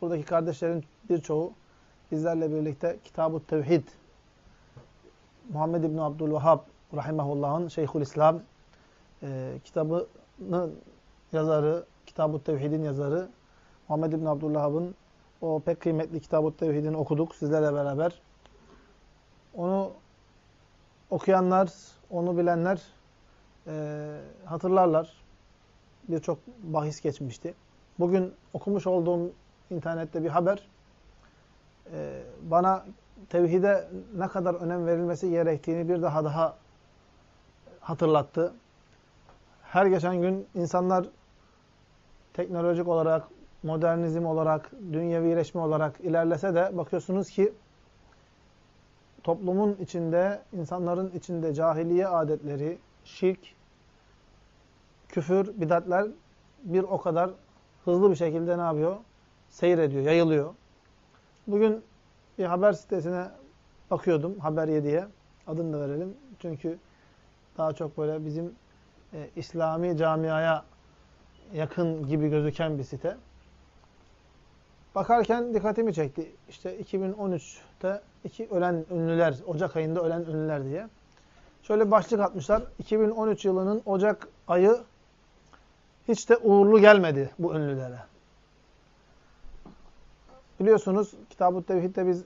buradaki kardeşlerin birçoğu bizlerle birlikte Kitab-ı Tevhid Muhammed İbni Abdülvahhab Rahimahullah'ın Şeyhülislam e, kitabının yazarı, Kitab-ı Tevhid'in yazarı Muhammed İbni Abdülvahhab'ın o pek kıymetli Kitab-ı Tevhid'ini okuduk sizlerle beraber. Onu okuyanlar, onu bilenler e, hatırlarlar. Birçok bahis geçmişti. Bugün okumuş olduğum internette bir haber e, bana tevhide ne kadar önem verilmesi gerektiğini bir daha daha hatırlattı. Her geçen gün insanlar teknolojik olarak, modernizm olarak, dünyevileşme olarak ilerlese de bakıyorsunuz ki toplumun içinde, insanların içinde cahiliye adetleri, şirk, küfür, bidatler bir o kadar hızlı bir şekilde ne yapıyor? Seyrediyor, yayılıyor. Bugün bir haber sitesine bakıyordum, Haber 7'ye. Adını da verelim. Çünkü daha çok böyle bizim e, İslami camiaya yakın gibi gözüken bir site. Bakarken dikkatimi çekti. İşte 2013'te iki ölen ünlüler, Ocak ayında ölen ünlüler diye. Şöyle başlık atmışlar. 2013 yılının Ocak ayı hiç de uğurlu gelmedi bu ünlülere. Biliyorsunuz Kitab-ı Tevhid'de biz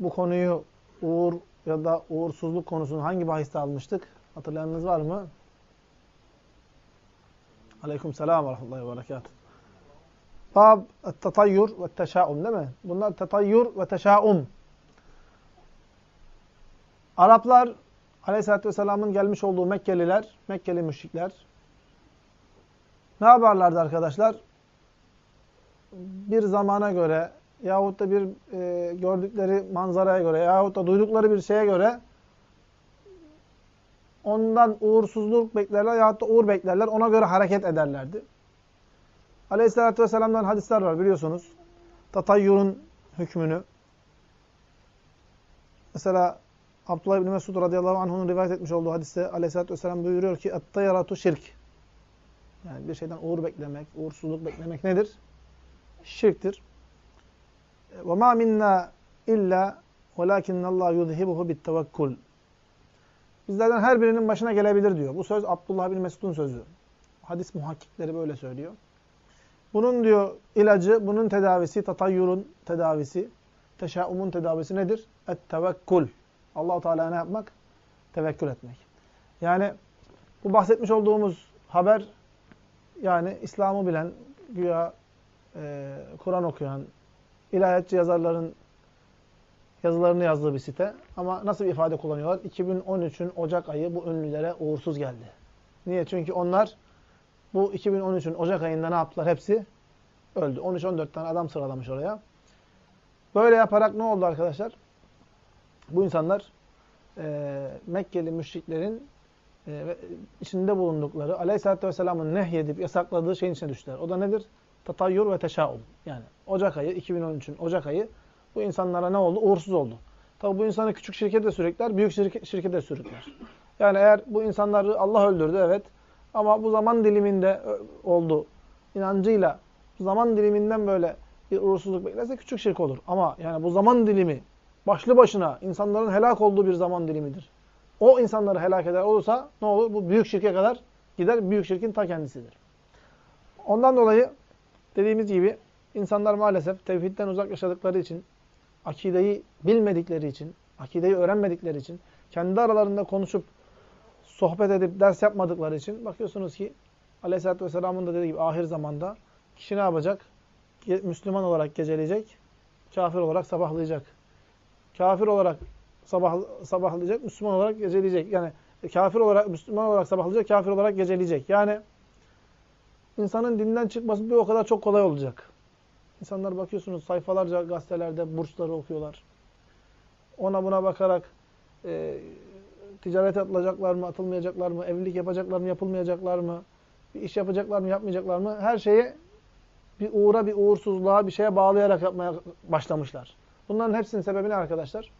bu konuyu uğur ya da uğursuzluk konusunu hangi bahiste almıştık? Hatırlayanınız var mı? Aleyküm selam ve rahmetullahi ve berekatuhu. Bab tatayyur ve teşaum değil mi? Bunlar tatayyur ve teşaum. Araplar Aleyhisselatü Vesselam'ın gelmiş olduğu Mekkeliler, Mekkeli müşrikler ne yaparlardı arkadaşlar? Bir zamana göre yahut da bir e, gördükleri manzaraya göre yahut da duydukları bir şeye göre ondan uğursuzluk beklerler yahut da uğur beklerler. Ona göre hareket ederlerdi. Aleyhisselatü Vesselam'dan hadisler var biliyorsunuz. Tatayyur'un hükmünü. Mesela Abdullah İbni Mesud radıyallahu anh'un rivayet etmiş olduğu hadiste Aleyhisselatü Vesselam buyuruyor ki اَتَّيَرَةُ şirk. Yani bir şeyden uğur beklemek, uğursuzluk beklemek nedir? şirktir. Ve ma minna illa velakinnallah yuzhibuhu bittevekkul. Bizlerden her birinin başına gelebilir diyor. Bu söz Abdullah bin Mesud'un sözü. Hadis muhakkikleri böyle söylüyor. Bunun diyor ilacı, bunun tedavisi, tatayyurun tedavisi, teşaumun tedavisi nedir? Et-tevekkül. allah Teala ne yapmak? Tevekkül etmek. Yani bu bahsetmiş olduğumuz haber yani İslam'ı bilen, güya e, Kur'an okuyan, ilahiyatçı yazarların yazılarını yazdığı bir site. Ama nasıl bir ifade kullanıyorlar? 2013'ün Ocak ayı bu ünlülere uğursuz geldi. Niye? Çünkü onlar bu 2013'ün Ocak ayında ne yaptılar? Hepsi öldü. 13-14 tane adam sıralamış oraya. Böyle yaparak ne oldu arkadaşlar? Bu insanlar e, Mekkeli müşriklerin e, içinde bulundukları Aleyhisselatü Vesselam'ın nehyedip yasakladığı şeyin içine düştüler. O da nedir? Tatayyur ve teşaum. Yani Ocak ayı, 2013'ün Ocak ayı bu insanlara ne oldu? Uğursuz oldu. Tabi bu insanı küçük şirkete sürükler, büyük şirket, şirkete sürükler. Yani eğer bu insanları Allah öldürdü evet ama bu zaman diliminde oldu inancıyla zaman diliminden böyle bir uğursuzluk beklerse küçük şirk olur. Ama yani bu zaman dilimi başlı başına insanların helak olduğu bir zaman dilimidir. O insanları helak eder olursa ne olur? Bu büyük şirke kadar gider. Büyük şirkin ta kendisidir. Ondan dolayı dediğimiz gibi insanlar maalesef tevhidden uzak yaşadıkları için, akideyi bilmedikleri için, akideyi öğrenmedikleri için, kendi aralarında konuşup sohbet edip ders yapmadıkları için bakıyorsunuz ki Aleyhisselatü Vesselam'ın da dediği gibi ahir zamanda kişi ne yapacak? Müslüman olarak geceleyecek, kafir olarak sabahlayacak. Kafir olarak sabah, sabahlayacak, Müslüman olarak geceleyecek. Yani kafir olarak, Müslüman olarak sabahlayacak, kafir olarak geceleyecek. Yani insanın dinden çıkması bir o kadar çok kolay olacak. İnsanlar bakıyorsunuz sayfalarca gazetelerde bursları okuyorlar. Ona buna bakarak e, ticaret atılacaklar mı, atılmayacaklar mı, evlilik yapacaklar mı, yapılmayacaklar mı, bir iş yapacaklar mı, yapmayacaklar mı? Her şeyi bir uğra, bir uğursuzluğa, bir şeye bağlayarak yapmaya başlamışlar. Bunların hepsinin sebebi ne arkadaşlar?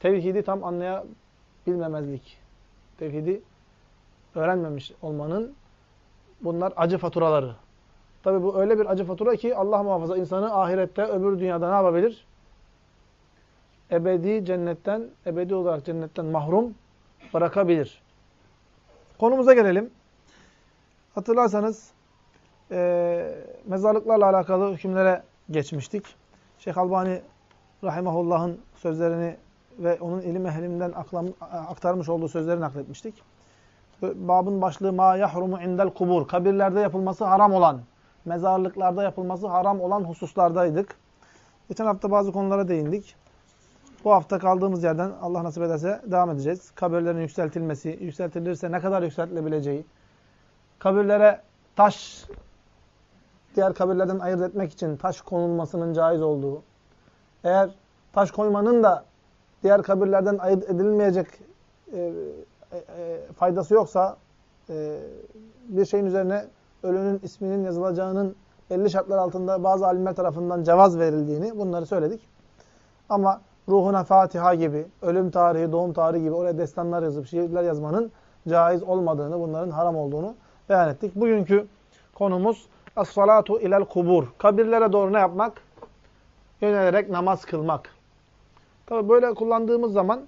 Tevhidi tam anlayabilmemezlik. Tevhidi öğrenmemiş olmanın bunlar acı faturaları. Tabi bu öyle bir acı fatura ki Allah muhafaza insanı ahirette öbür dünyada ne yapabilir? Ebedi cennetten, ebedi olarak cennetten mahrum bırakabilir. Konumuza gelelim. Hatırlarsanız e, mezarlıklarla alakalı hükümlere geçmiştik. Şeyh Albani Rahimahullah'ın sözlerini ve onun ilim ehlinden aktarmış olduğu sözleri nakletmiştik. Babın başlığı ma yahrumu indel kubur. Kabirlerde yapılması haram olan, mezarlıklarda yapılması haram olan hususlardaydık. Geçen hafta bazı konulara değindik. Bu hafta kaldığımız yerden Allah nasip ederse devam edeceğiz. Kabirlerin yükseltilmesi, yükseltilirse ne kadar yükseltilebileceği, kabirlere taş diğer kabirlerden ayırt etmek için taş konulmasının caiz olduğu, eğer taş koymanın da diğer kabirlerden ayırt edilmeyecek e, e, e, faydası yoksa e, bir şeyin üzerine ölünün isminin yazılacağının belli şartlar altında bazı alimler tarafından cevaz verildiğini bunları söyledik. Ama ruhuna Fatiha gibi, ölüm tarihi, doğum tarihi gibi oraya destanlar yazıp şiirler yazmanın caiz olmadığını, bunların haram olduğunu beyan ettik. Bugünkü konumuz as-salatu ilel kubur. Kabirlere doğru ne yapmak? Yönelerek namaz kılmak. Tabi böyle kullandığımız zaman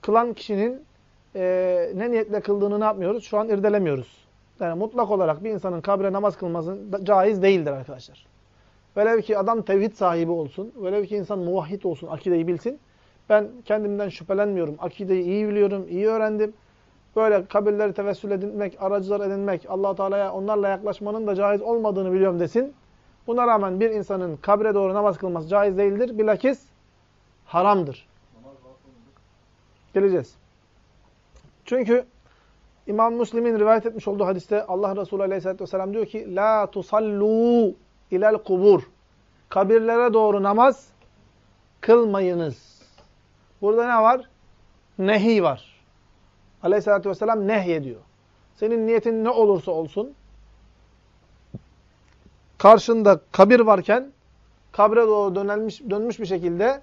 kılan kişinin e, ne niyetle kıldığını ne yapmıyoruz? Şu an irdelemiyoruz. Yani mutlak olarak bir insanın kabre namaz kılması caiz değildir arkadaşlar. Velev ki adam tevhid sahibi olsun, velev ki insan muvahhid olsun, akideyi bilsin. Ben kendimden şüphelenmiyorum. Akideyi iyi biliyorum, iyi öğrendim. Böyle kabirleri tevessül edinmek, aracılar edinmek, allah Teala'ya onlarla yaklaşmanın da caiz olmadığını biliyorum desin. Buna rağmen bir insanın kabre doğru namaz kılması caiz değildir. Bilakis haramdır. Geleceğiz. Çünkü İmam Müslim'in rivayet etmiş olduğu hadiste Allah Resulü Aleyhisselatü Vesselam diyor ki La tusallu ilel kubur. Kabirlere doğru namaz kılmayınız. Burada ne var? Nehi var. Aleyhisselatü Vesselam nehyediyor. Senin niyetin ne olursa olsun karşında kabir varken kabre doğru dönelmiş, dönmüş bir şekilde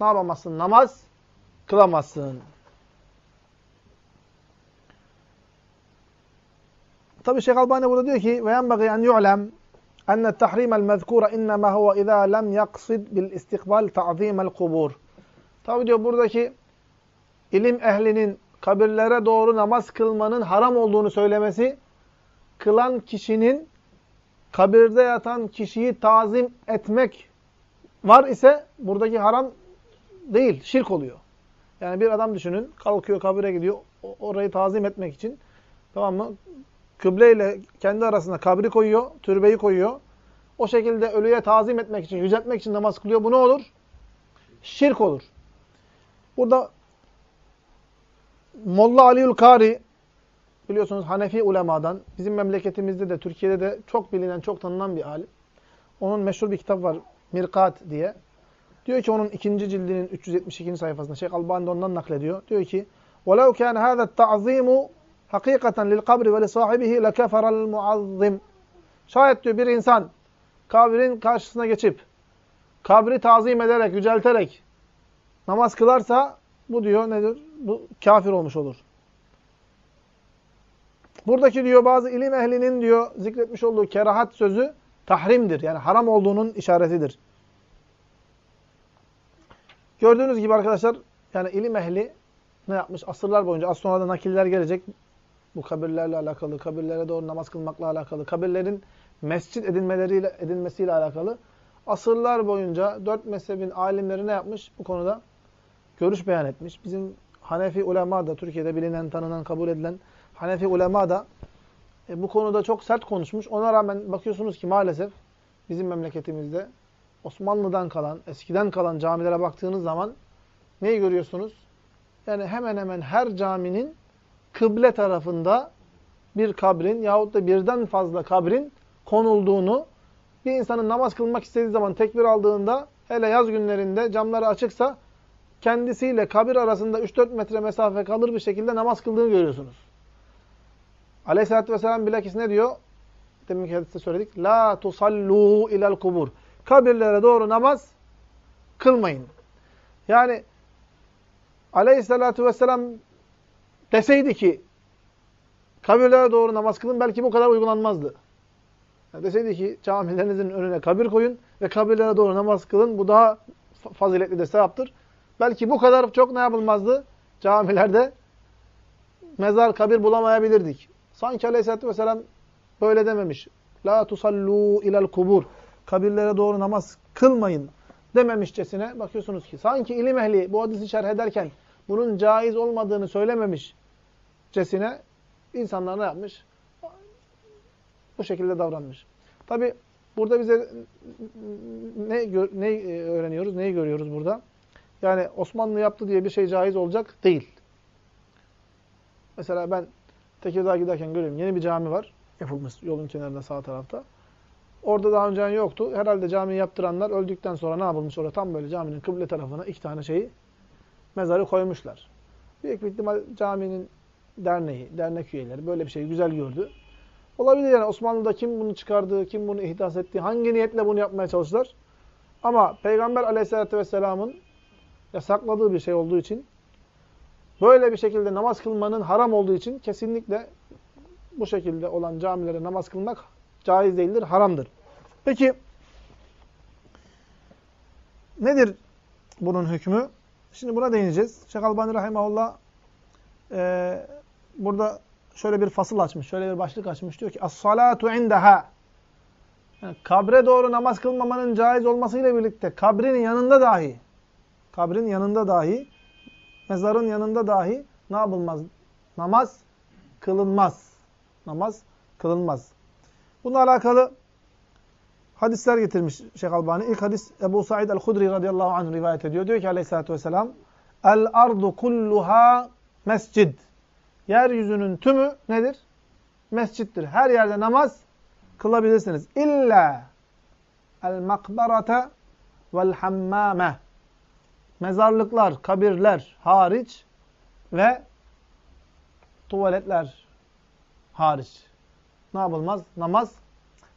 ne yapamazsın? Namaz kılamazsın. Tabi Şeyh Albani burada diyor ki en yu'lem enne tahrimel mezkûre innemâ huve izâ lem yaksid bil istikbal ta'zîmel kubur. Tabi diyor buradaki ilim ehlinin kabirlere doğru namaz kılmanın haram olduğunu söylemesi kılan kişinin kabirde yatan kişiyi tazim etmek var ise buradaki haram değil, şirk oluyor. Yani bir adam düşünün, kalkıyor kabire gidiyor, orayı tazim etmek için, tamam mı? Kıble ile kendi arasında kabri koyuyor, türbeyi koyuyor. O şekilde ölüye tazim etmek için, yüceltmek için namaz kılıyor. Bu ne olur? Şirk olur. Burada Molla Aliül Kari biliyorsunuz Hanefi ulemadan, bizim memleketimizde de Türkiye'de de çok bilinen, çok tanınan bir alim. Onun meşhur bir kitap var, Mirkat diye. Diyor ki onun ikinci cildinin 372. sayfasında Şeyh Albani ondan naklediyor. Diyor ki: "Velev kana hâzâ ta'zîmu hakikaten lil kabri ve li sahibihi lekeferel muazzim." Şayet diyor bir insan kabrin karşısına geçip kabri tazim ederek, yücelterek namaz kılarsa bu diyor nedir? Bu kafir olmuş olur. Buradaki diyor bazı ilim ehlinin diyor zikretmiş olduğu kerahat sözü tahrimdir. Yani haram olduğunun işaretidir. Gördüğünüz gibi arkadaşlar yani ilim ehli ne yapmış? Asırlar boyunca az sonra da nakiller gelecek. Bu kabirlerle alakalı, kabirlere doğru namaz kılmakla alakalı, kabirlerin mescit edilmeleriyle edilmesiyle alakalı asırlar boyunca dört mezhebin alimleri ne yapmış bu konuda? Görüş beyan etmiş. Bizim Hanefi ulema da Türkiye'de bilinen, tanınan, kabul edilen Hanefi ulema da e, bu konuda çok sert konuşmuş. Ona rağmen bakıyorsunuz ki maalesef bizim memleketimizde Osmanlı'dan kalan, eskiden kalan camilere baktığınız zaman neyi görüyorsunuz? Yani hemen hemen her caminin kıble tarafında bir kabrin yahut da birden fazla kabrin konulduğunu, bir insanın namaz kılmak istediği zaman tekbir aldığında, hele yaz günlerinde camları açıksa, kendisiyle kabir arasında 3-4 metre mesafe kalır bir şekilde namaz kıldığını görüyorsunuz. Aleyhisselatü Vesselam bilakis ne diyor? Demin hadiste söyledik. La tusallu ilel kubur. Kabirlere doğru namaz kılmayın. Yani Aleyhisselatü Vesselam deseydi ki kabirlere doğru namaz kılın belki bu kadar uygulanmazdı. Yani deseydi ki camilerinizin önüne kabir koyun ve kabirlere doğru namaz kılın. Bu daha faziletli de sevaptır. Belki bu kadar çok ne yapılmazdı? Camilerde mezar, kabir bulamayabilirdik. Sanki aleyhissalatü vesselam böyle dememiş. La tusallu ilal kubur. Kabirlere doğru namaz kılmayın dememişçesine bakıyorsunuz ki sanki ilim ehli bu hadisi şerh ederken bunun caiz olmadığını söylememişçesine insanlar ne yapmış? Bu şekilde davranmış. Tabi burada bize ne, ne öğreniyoruz, neyi görüyoruz burada? Yani Osmanlı yaptı diye bir şey caiz olacak değil. Mesela ben Tekirdağ'a giderken görüyorum. Yeni bir cami var. Yapılmış yolun kenarında sağ tarafta. Orada daha önce yoktu. Herhalde cami yaptıranlar öldükten sonra ne yapılmış orada? Tam böyle caminin kıble tarafına iki tane şeyi mezarı koymuşlar. Büyük bir ihtimal caminin derneği, dernek üyeleri böyle bir şeyi güzel gördü. Olabilir yani Osmanlı'da kim bunu çıkardı, kim bunu ihdas etti, hangi niyetle bunu yapmaya çalıştılar. Ama Peygamber aleyhissalatü vesselamın yasakladığı bir şey olduğu için, böyle bir şekilde namaz kılmanın haram olduğu için kesinlikle bu şekilde olan camilere namaz kılmak caiz değildir, haramdır. Peki, nedir bunun hükmü? Şimdi buna değineceğiz. Şeyh Albani Rahimahullah e, burada şöyle bir fasıl açmış, şöyle bir başlık açmış. Diyor ki, As-salatu indaha. Yani kabre doğru namaz kılmamanın caiz olmasıyla birlikte kabrin yanında dahi, kabrin yanında dahi, mezarın yanında dahi ne yapılmaz? Namaz kılınmaz. Namaz kılınmaz. Bununla alakalı hadisler getirmiş Şeyh Albani. İlk hadis Ebu Said el-Hudri radıyallahu anh rivayet ediyor. Diyor ki aleyhissalatü vesselam El ardu kulluha mescid. Yeryüzünün tümü nedir? Mescittir. Her yerde namaz kılabilirsiniz. İlla el makbarata vel hammame. Mezarlıklar, kabirler hariç ve tuvaletler hariç. Ne yapılmaz? Namaz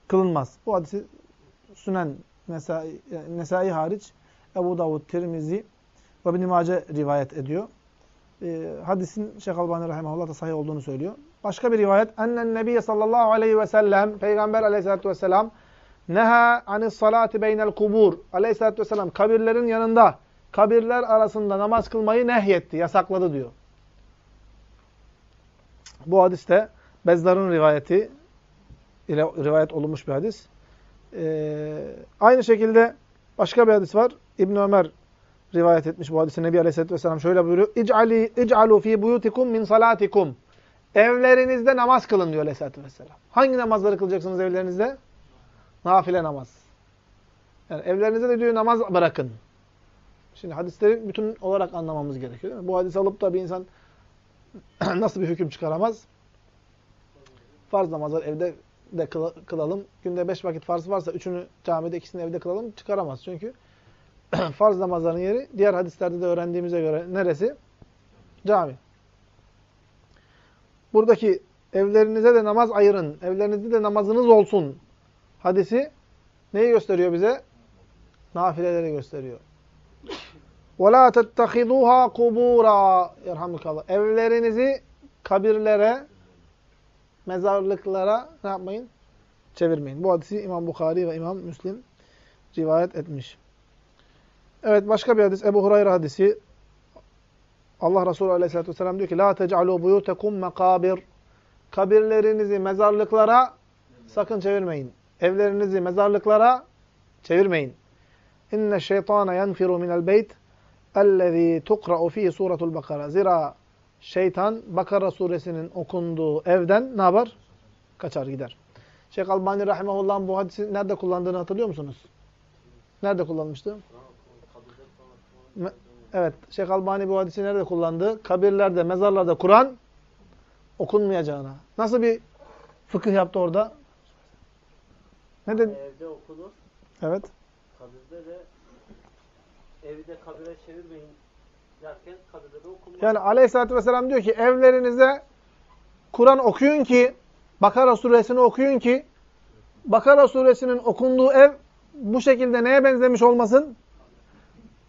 kılınmaz. Bu hadisi Sünen Nesai, Nesai hariç Ebu Davud, Tirmizi ve İbn-i Mace rivayet ediyor. E, hadisin Şeyh Albani Rahimahullah da sahih olduğunu söylüyor. Başka bir rivayet. Ennen Nebiye sallallahu aleyhi ve sellem Peygamber aleyhissalatü vesselam neha anis salati beynel kubur aleyhissalatü vesselam kabirlerin yanında kabirler arasında namaz kılmayı nehyetti, yasakladı diyor. Bu hadiste Bezzar'ın rivayeti ile rivayet olunmuş bir hadis. Ee, aynı şekilde başka bir hadis var. İbn Ömer rivayet etmiş bu hadisi. Nebi Aleyhisselatü Vesselam şöyle buyuruyor. İc'ali ic'alu fi buyutikum min salatikum. Evlerinizde namaz kılın diyor Aleyhisselatü Vesselam. Hangi namazları kılacaksınız evlerinizde? Nafile namaz. Yani evlerinizde de diyor namaz bırakın. Şimdi hadisleri bütün olarak anlamamız gerekiyor değil mi? Bu hadisi alıp da bir insan nasıl bir hüküm çıkaramaz? Farz namazlar evde de kılalım. Günde beş vakit farz varsa üçünü camide, ikisini evde kılalım. Çıkaramaz. Çünkü farz namazların yeri diğer hadislerde de öğrendiğimize göre neresi? Cami. Buradaki evlerinize de namaz ayırın. Evlerinizde de namazınız olsun. Hadisi neyi gösteriyor bize? Nafileleri gösteriyor. وَلَا تَتَّخِذُوهَا قُبُورًا Yerhamukallah. Evlerinizi kabirlere, mezarlıklara ne yapmayın? Çevirmeyin. Bu hadisi İmam Bukhari ve İmam Müslim rivayet etmiş. Evet başka bir hadis Ebu Hurayra hadisi. Allah Resulü Aleyhisselatü Vesselam diyor ki La tec'alû buyutekum mekabir. Kabirlerinizi mezarlıklara sakın çevirmeyin. Evlerinizi mezarlıklara çevirmeyin. İnne şeytana yenfiru minel beyt ellezî tukra'u fî suratul bakara. Zira şeytan Bakara suresinin okunduğu evden ne yapar? Kaçar gider. Şeyh Albani Rahimahullah'ın bu hadisi nerede kullandığını hatırlıyor musunuz? Nerede kullanmıştı? Evet. Şeyh Albani bu hadisi nerede kullandı? Kabirlerde, mezarlarda Kur'an okunmayacağına. Nasıl bir fıkıh yaptı orada? Ne dedi? Evde okunur. Evet. Kabirde de evde kabire çevirmeyin Yani aleyhissalatü vesselam diyor ki evlerinizde Kur'an okuyun ki Bakara suresini okuyun ki Bakara suresinin okunduğu ev bu şekilde neye benzemiş olmasın?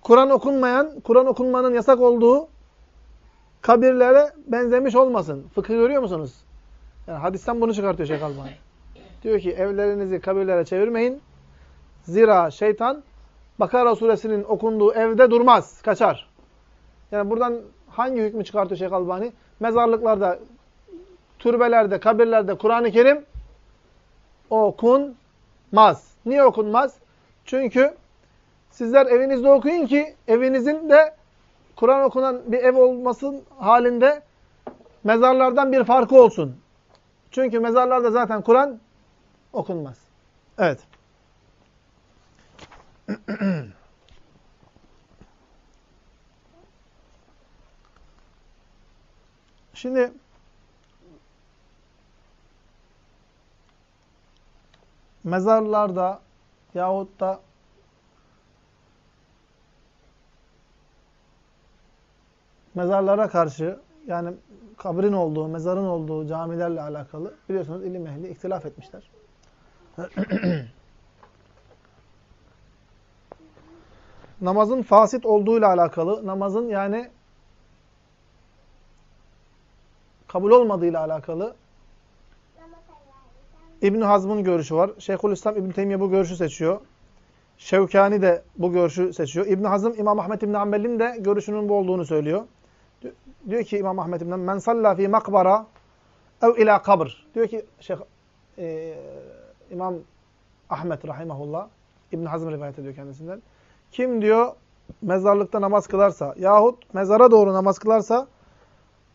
Kur'an okunmayan, Kur'an okunmanın yasak olduğu kabirlere benzemiş olmasın. Fıkıh görüyor musunuz? Yani hadisten bunu çıkartıyor Şeyh Albani. Diyor ki evlerinizi kabirlere çevirmeyin. Zira şeytan Bakara suresinin okunduğu evde durmaz, kaçar. Yani buradan hangi hükmü çıkartıyor Şeyh Albani? Mezarlıklarda, türbelerde, kabirlerde Kur'an-ı Kerim okunmaz. Niye okunmaz? Çünkü sizler evinizde okuyun ki evinizin de Kur'an okunan bir ev olmasın halinde mezarlardan bir farkı olsun. Çünkü mezarlarda zaten Kur'an okunmaz. Evet. Şimdi mezarlarda yahut da mezarlara karşı yani kabrin olduğu, mezarın olduğu camilerle alakalı biliyorsunuz ilim ehli ihtilaf etmişler. namazın fasit olduğuyla alakalı, namazın yani kabul olmadığıyla alakalı İbn Hazm'ın görüşü var. Şeyhülislam İbn Teymiye bu görüşü seçiyor. Şevkani de bu görüşü seçiyor. İbn Hazm İmam Ahmed İbn Hanbel'in de görüşünün bu olduğunu söylüyor. Diyor ki İmam Ahmed İbn Men salla fi makbara ev ila kabr. Diyor ki Şeyh e, İmam Ahmed rahimahullah İbn Hazm rivayet ediyor kendisinden. Kim diyor mezarlıkta namaz kılarsa yahut mezara doğru namaz kılarsa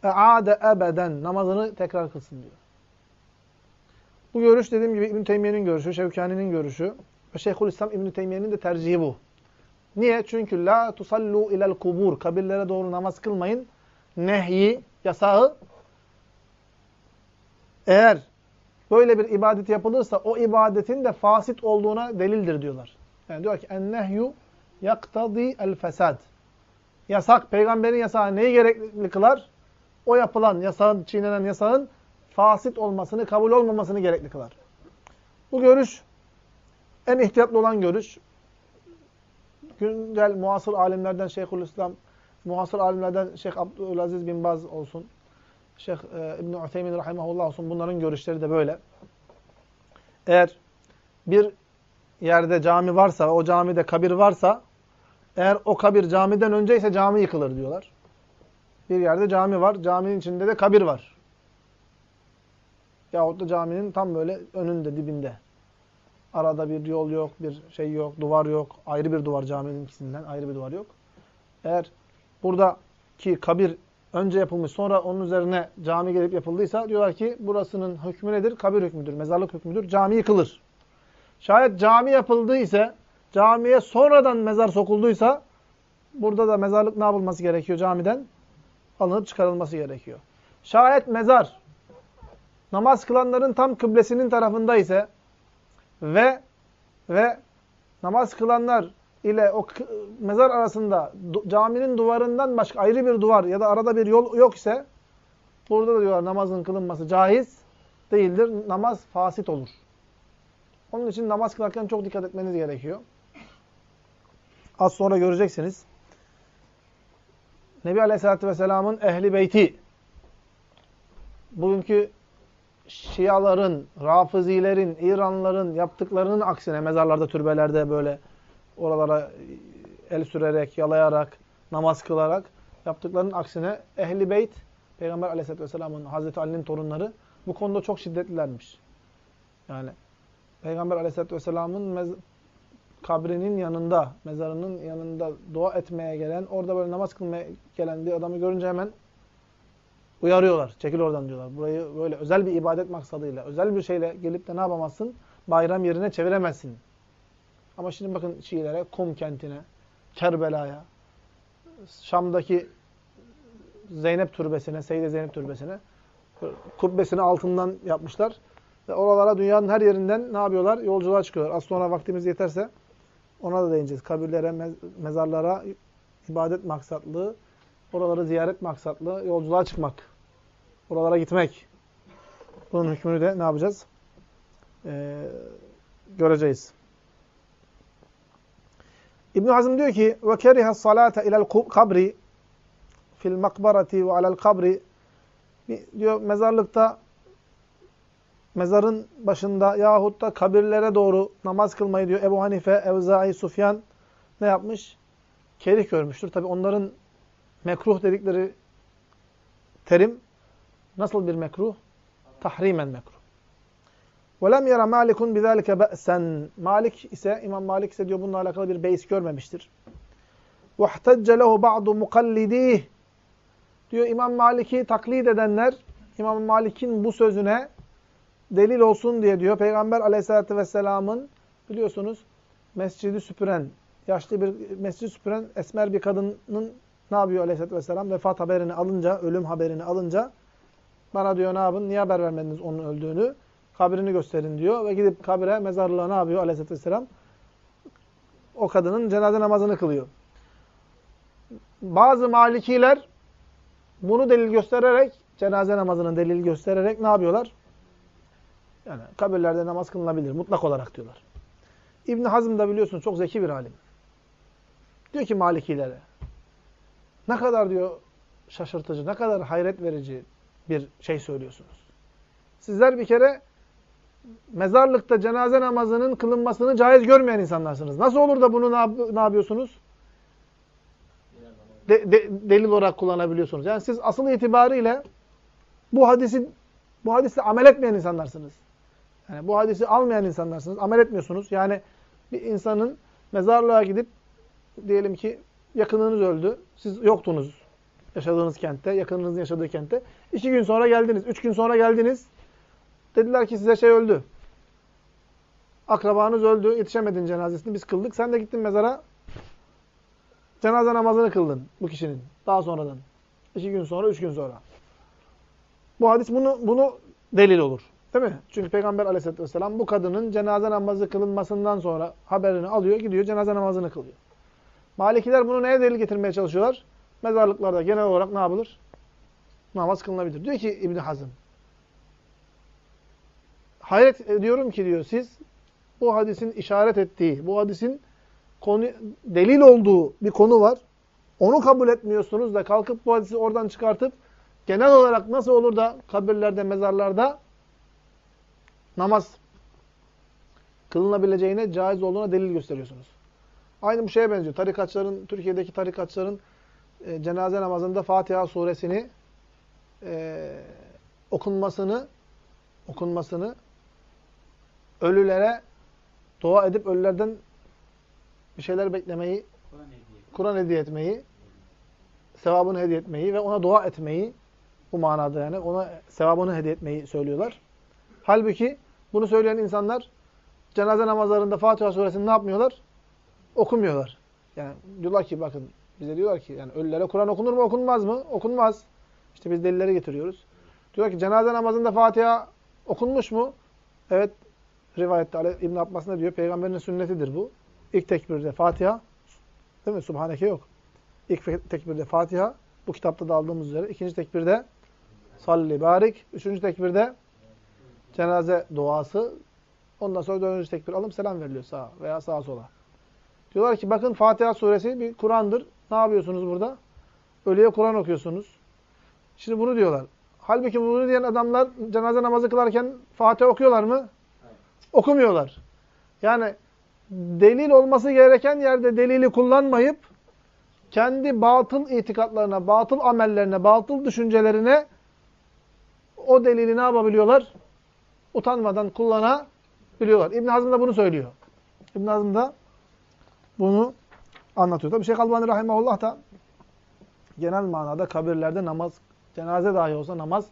e'ade ebeden namazını tekrar kılsın diyor. Bu görüş dediğim gibi İbn Teymiye'nin görüşü, Şevkani'nin görüşü ve Şeyhülislam İbn Teymiye'nin de tercihi bu. Niye? Çünkü la tusallu ilel kubur. Kabirlere doğru namaz kılmayın. Nehyi, yasağı eğer böyle bir ibadet yapılırsa o ibadetin de fasit olduğuna delildir diyorlar. Yani diyor ki en nehyu yaktadi el fesad. Yasak, peygamberin yasağı neyi gerekli kılar? O yapılan yasağın, çiğnenen yasağın fasit olmasını, kabul olmamasını gerekli kılar. Bu görüş en ihtiyatlı olan görüş. Güncel muasır alimlerden Şeyhülislam, muasır alimlerden Şeyh Abdülaziz bin Baz olsun, Şeyh e, İbn-i Utheymin Rahimahullah olsun bunların görüşleri de böyle. Eğer bir yerde cami varsa, o camide kabir varsa, eğer o kabir camiden önceyse cami yıkılır diyorlar. Bir yerde cami var, caminin içinde de kabir var. Yahut da caminin tam böyle önünde, dibinde. Arada bir yol yok, bir şey yok, duvar yok. Ayrı bir duvar caminin ikisinden, ayrı bir duvar yok. Eğer buradaki kabir önce yapılmış, sonra onun üzerine cami gelip yapıldıysa diyorlar ki burasının hükmü nedir? Kabir hükmüdür, mezarlık hükmüdür. Cami yıkılır. Şayet cami yapıldı ise, camiye sonradan mezar sokulduysa, burada da mezarlık ne yapılması gerekiyor camiden? Alınıp çıkarılması gerekiyor. Şayet mezar, namaz kılanların tam kıblesinin tarafında ise ve ve namaz kılanlar ile o mezar arasında caminin duvarından başka ayrı bir duvar ya da arada bir yol yok ise burada da diyorlar namazın kılınması caiz değildir. Namaz fasit olur. Onun için namaz kılarken çok dikkat etmeniz gerekiyor. Az sonra göreceksiniz. Nebi Aleyhisselatü Vesselam'ın ehli beyti bugünkü Şiaların, Rafizilerin, İranlıların yaptıklarının aksine mezarlarda, türbelerde böyle oralara el sürerek, yalayarak, namaz kılarak yaptıklarının aksine ehli beyt, Peygamber Aleyhisselatü Vesselam'ın, Hazreti Ali'nin torunları bu konuda çok şiddetlilermiş. Yani Peygamber Aleyhisselatü Vesselam'ın kabrinin yanında, mezarının yanında dua etmeye gelen, orada böyle namaz kılmaya gelen bir adamı görünce hemen uyarıyorlar. Çekil oradan diyorlar. Burayı böyle özel bir ibadet maksadıyla, özel bir şeyle gelip de ne yapamazsın? Bayram yerine çeviremezsin. Ama şimdi bakın Şiilere, Kum kentine, Kerbela'ya, Şam'daki Zeynep türbesine, Seyyide Zeynep türbesine, kubbesini altından yapmışlar. Ve oralara dünyanın her yerinden ne yapıyorlar? Yolculuğa çıkıyorlar. Az sonra vaktimiz yeterse ona da değineceğiz. Kabirlere, mezarlara ibadet maksatlı, oraları ziyaret maksatlı yolculuğa çıkmak. Oralara gitmek. Bunun hükmünü de ne yapacağız? Ee, göreceğiz. İbn Hazm diyor ki: "Ve keriha salata ila'l kabri fil makbarati ve ala'l kabri." Diyor mezarlıkta mezarın başında yahut da kabirlere doğru namaz kılmayı diyor Ebu Hanife, Evzai, Sufyan ne yapmış? Kerih görmüştür. Tabi onların mekruh dedikleri terim nasıl bir mekruh? Tahrimen mekruh. وَلَمْ يَرَ مَالِكٌ بِذَٰلِكَ بَأْسًا Malik ise, İmam Malik ise diyor bununla alakalı bir beis görmemiştir. وَاحْتَجَّ لَهُ بَعْضُ مُقَلِّد۪يهِ Diyor İmam Malik'i taklit edenler, İmam Malik'in bu sözüne delil olsun diye diyor. Peygamber aleyhissalatü vesselamın biliyorsunuz mescidi süpüren, yaşlı bir mescidi süpüren esmer bir kadının ne yapıyor aleyhissalatü vesselam? Vefat haberini alınca, ölüm haberini alınca bana diyor ne yapın? Niye haber vermediniz onun öldüğünü? Kabrini gösterin diyor ve gidip kabire, mezarlığa ne yapıyor aleyhissalatü vesselam? O kadının cenaze namazını kılıyor. Bazı malikiler bunu delil göstererek, cenaze namazının delil göstererek ne yapıyorlar? Yani kabirlerde namaz kılınabilir mutlak olarak diyorlar. İbn Hazm da biliyorsunuz çok zeki bir alim. Diyor ki Malikilere ne kadar diyor şaşırtıcı, ne kadar hayret verici bir şey söylüyorsunuz. Sizler bir kere mezarlıkta cenaze namazının kılınmasını caiz görmeyen insanlarsınız. Nasıl olur da bunu ne, yap ne yapıyorsunuz? De, de, delil olarak kullanabiliyorsunuz. Yani siz asıl itibariyle bu hadisi bu hadisle amel etmeyen insanlarsınız. Yani bu hadisi almayan insanlarsınız. Amel etmiyorsunuz. Yani bir insanın mezarlığa gidip diyelim ki yakınınız öldü. Siz yoktunuz yaşadığınız kentte, yakınınızın yaşadığı kentte. İki gün sonra geldiniz, üç gün sonra geldiniz. Dediler ki size şey öldü. Akrabanız öldü, yetişemedin cenazesini, biz kıldık. Sen de gittin mezara, cenaze namazını kıldın bu kişinin. Daha sonradan. İki gün sonra, üç gün sonra. Bu hadis bunu, bunu delil olur. Değil mi? Çünkü Peygamber aleyhisselatü vesselam bu kadının cenaze namazı kılınmasından sonra haberini alıyor, gidiyor cenaze namazını kılıyor. Malikiler bunu neye delil getirmeye çalışıyorlar? Mezarlıklarda genel olarak ne yapılır? Namaz kılınabilir. Diyor ki İbn Hazm. Hayret ediyorum ki diyor siz bu hadisin işaret ettiği, bu hadisin konu delil olduğu bir konu var. Onu kabul etmiyorsunuz da kalkıp bu hadisi oradan çıkartıp genel olarak nasıl olur da kabirlerde, mezarlarda namaz kılınabileceğine, caiz olduğuna delil gösteriyorsunuz. Aynı bu şeye benziyor. Tarikatçıların, Türkiye'deki tarikatçıların e, cenaze namazında Fatiha suresini e, okunmasını okunmasını ölülere dua edip ölülerden bir şeyler beklemeyi, Kur'an hediye etmeyi, sevabını hediye etmeyi ve ona dua etmeyi bu manada yani ona sevabını hediye etmeyi söylüyorlar. Halbuki bunu söyleyen insanlar cenaze namazlarında Fatiha suresini ne yapmıyorlar? Okumuyorlar. Yani diyorlar ki bakın bize diyorlar ki yani ölülere Kur'an okunur mu okunmaz mı? Okunmaz. İşte biz delilleri getiriyoruz. Diyorlar ki cenaze namazında Fatiha okunmuş mu? Evet. Rivayette İbn Abbas ne diyor? Peygamberin sünnetidir bu. İlk tekbirde Fatiha. Değil mi? Subhaneke yok. İlk tekbirde Fatiha. Bu kitapta da aldığımız üzere. İkinci tekbirde salli barik. Üçüncü tekbirde cenaze duası. Ondan sonra dördüncü tekbir alıp selam veriliyor sağa veya sağa sola. Diyorlar ki bakın Fatiha suresi bir Kur'an'dır. Ne yapıyorsunuz burada? Ölüye Kur'an okuyorsunuz. Şimdi bunu diyorlar. Halbuki bunu diyen adamlar cenaze namazı kılarken Fatiha okuyorlar mı? Hayır. Okumuyorlar. Yani delil olması gereken yerde delili kullanmayıp kendi batıl itikatlarına, batıl amellerine, batıl düşüncelerine o delili ne yapabiliyorlar? Utanmadan kullanabiliyorlar. İbn Hazm da bunu söylüyor. İbn Hazm da bunu anlatıyor. Tabi Şeyh Albani Rahimahullah da genel manada kabirlerde namaz, cenaze dahi olsa namaz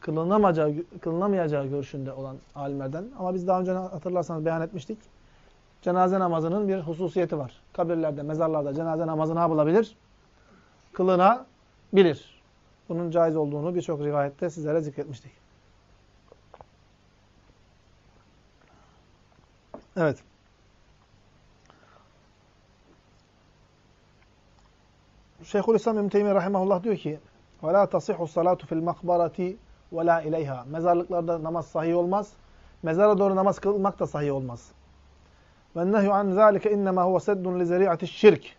kılınamayacağı, kılınamayacağı görüşünde olan alimlerden. Ama biz daha önce hatırlarsanız beyan etmiştik. Cenaze namazının bir hususiyeti var. Kabirlerde, mezarlarda cenaze namazı ne yapılabilir? Kılınabilir. Bunun caiz olduğunu birçok rivayette sizlere zikretmiştik. Evet. Şeyhülislam İbn Teymiyye rahimehullah diyor ki: "Ve la tasihhu salatu fil makbarati ve la ileyha." Mezarlıklarda namaz sahih olmaz. Mezara doğru namaz kılmak da sahih olmaz. Ve nehyu an zalika inma huve seddun li zari'ati şirk.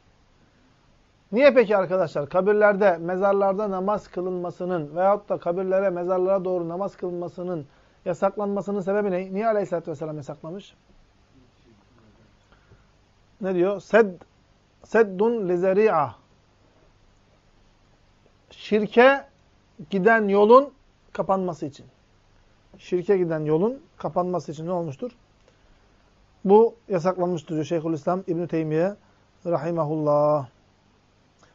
Niye peki arkadaşlar kabirlerde, mezarlarda namaz kılınmasının veyahut da kabirlere, mezarlara doğru namaz kılınmasının Yasaklanmasının sebebi ne? Niye aleyhissalatü vesselam yasaklamış? Ne diyor? Sed, seddun lizeri'a. Şirke giden yolun kapanması için. Şirke giden yolun kapanması için ne olmuştur? Bu yasaklanmıştır diyor Şeyhülislam İbn Teymiye rahimehullah.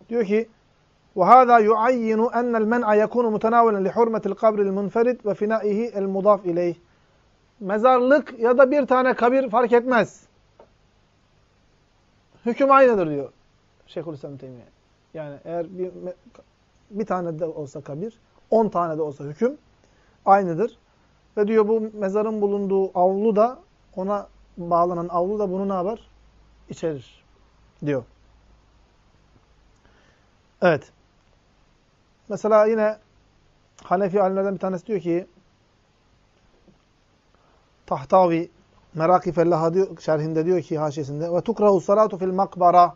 Diyor ki: "Ve hâzâ yu'ayyinu ennel men'a yekûnu mutenâvilen li hurmetil kabril munferid ve finâihi el mudâf ileyh." Mezarlık ya da bir tane kabir fark etmez. Hüküm aynıdır diyor Şeyhülislam Teymiye. Yani eğer bir bir tane de olsa kabir, on tane de olsa hüküm aynıdır. Ve diyor bu mezarın bulunduğu avlu da ona bağlanan avlu da bunu ne yapar? İçerir. Diyor. Evet. Mesela yine Hanefi alimlerden bir tanesi diyor ki Tahtavi Meraki Fellaha diyor, şerhinde diyor ki haşiyesinde ve tukrahu salatu fil makbara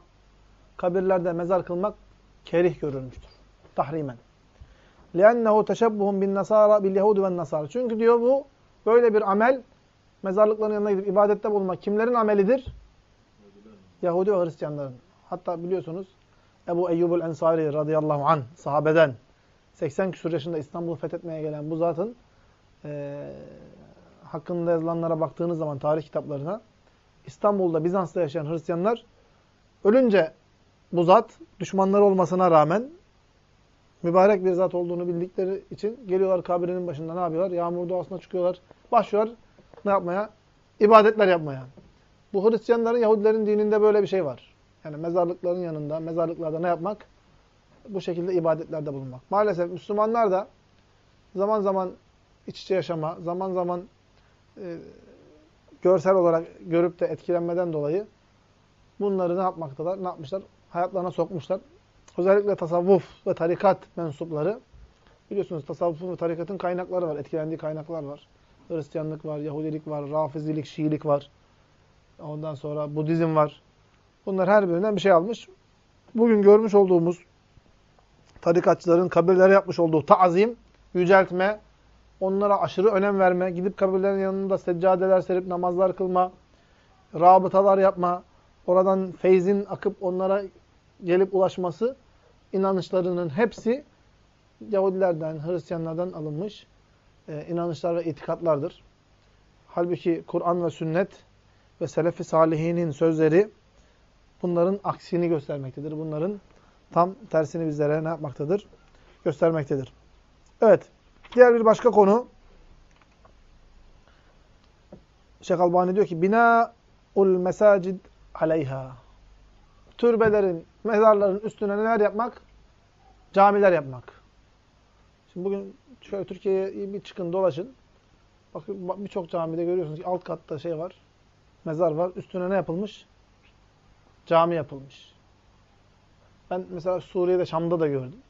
kabirlerde mezar kılmak kerih görülmüştür. Tahrimen. لِأَنَّهُ تَشَبُّهُمْ بِالنَّسَارَ بِالْيَهُودِ وَالنَّسَارَ Çünkü diyor bu böyle bir amel mezarlıkların yanına gidip ibadette bulunmak kimlerin amelidir? Yahudi ve Hristiyanların. Hatta biliyorsunuz Ebu Eyyubul Ensari radıyallahu anh sahabeden 80 küsur yaşında İstanbul'u fethetmeye gelen bu zatın e, hakkında yazılanlara baktığınız zaman tarih kitaplarına İstanbul'da Bizans'ta yaşayan Hristiyanlar ölünce bu zat düşmanları olmasına rağmen mübarek bir zat olduğunu bildikleri için geliyorlar kabrinin başında ne yapıyorlar? Yağmur doğasına çıkıyorlar. Başlıyorlar ne yapmaya? İbadetler yapmaya. Bu Hristiyanların, Yahudilerin dininde böyle bir şey var. Yani mezarlıkların yanında, mezarlıklarda ne yapmak? Bu şekilde ibadetlerde bulunmak. Maalesef Müslümanlar da zaman zaman iç içe yaşama, zaman zaman e, görsel olarak görüp de etkilenmeden dolayı bunları ne yapmaktalar? Ne yapmışlar? Hayatlarına sokmuşlar. Özellikle tasavvuf ve tarikat mensupları. Biliyorsunuz tasavvufun ve tarikatın kaynakları var. Etkilendiği kaynaklar var. Hristiyanlık var, Yahudilik var, Rafizilik, Şiilik var. Ondan sonra Budizm var. Bunlar her birinden bir şey almış. Bugün görmüş olduğumuz tarikatçıların kabirlere yapmış olduğu tazim, yüceltme, onlara aşırı önem verme, gidip kabirlerin yanında seccadeler serip namazlar kılma, rabıtalar yapma, oradan feyzin akıp onlara gelip ulaşması inanışlarının hepsi Yahudilerden, Hristiyanlardan alınmış e, inanışlar ve itikatlardır. Halbuki Kur'an ve sünnet ve selef-i salihinin sözleri bunların aksini göstermektedir. Bunların tam tersini bizlere ne yapmaktadır? Göstermektedir. Evet. Diğer bir başka konu. Şeyh Albani diyor ki Bina'ul mesacid aleyha. Türbelerin, mezarların üstüne neler yapmak? Camiler yapmak. Şimdi bugün şöyle Türkiye'ye bir çıkın dolaşın. Bakın birçok camide görüyorsunuz ki alt katta şey var. Mezar var. Üstüne ne yapılmış? Cami yapılmış. Ben mesela Suriye'de Şam'da da gördüm.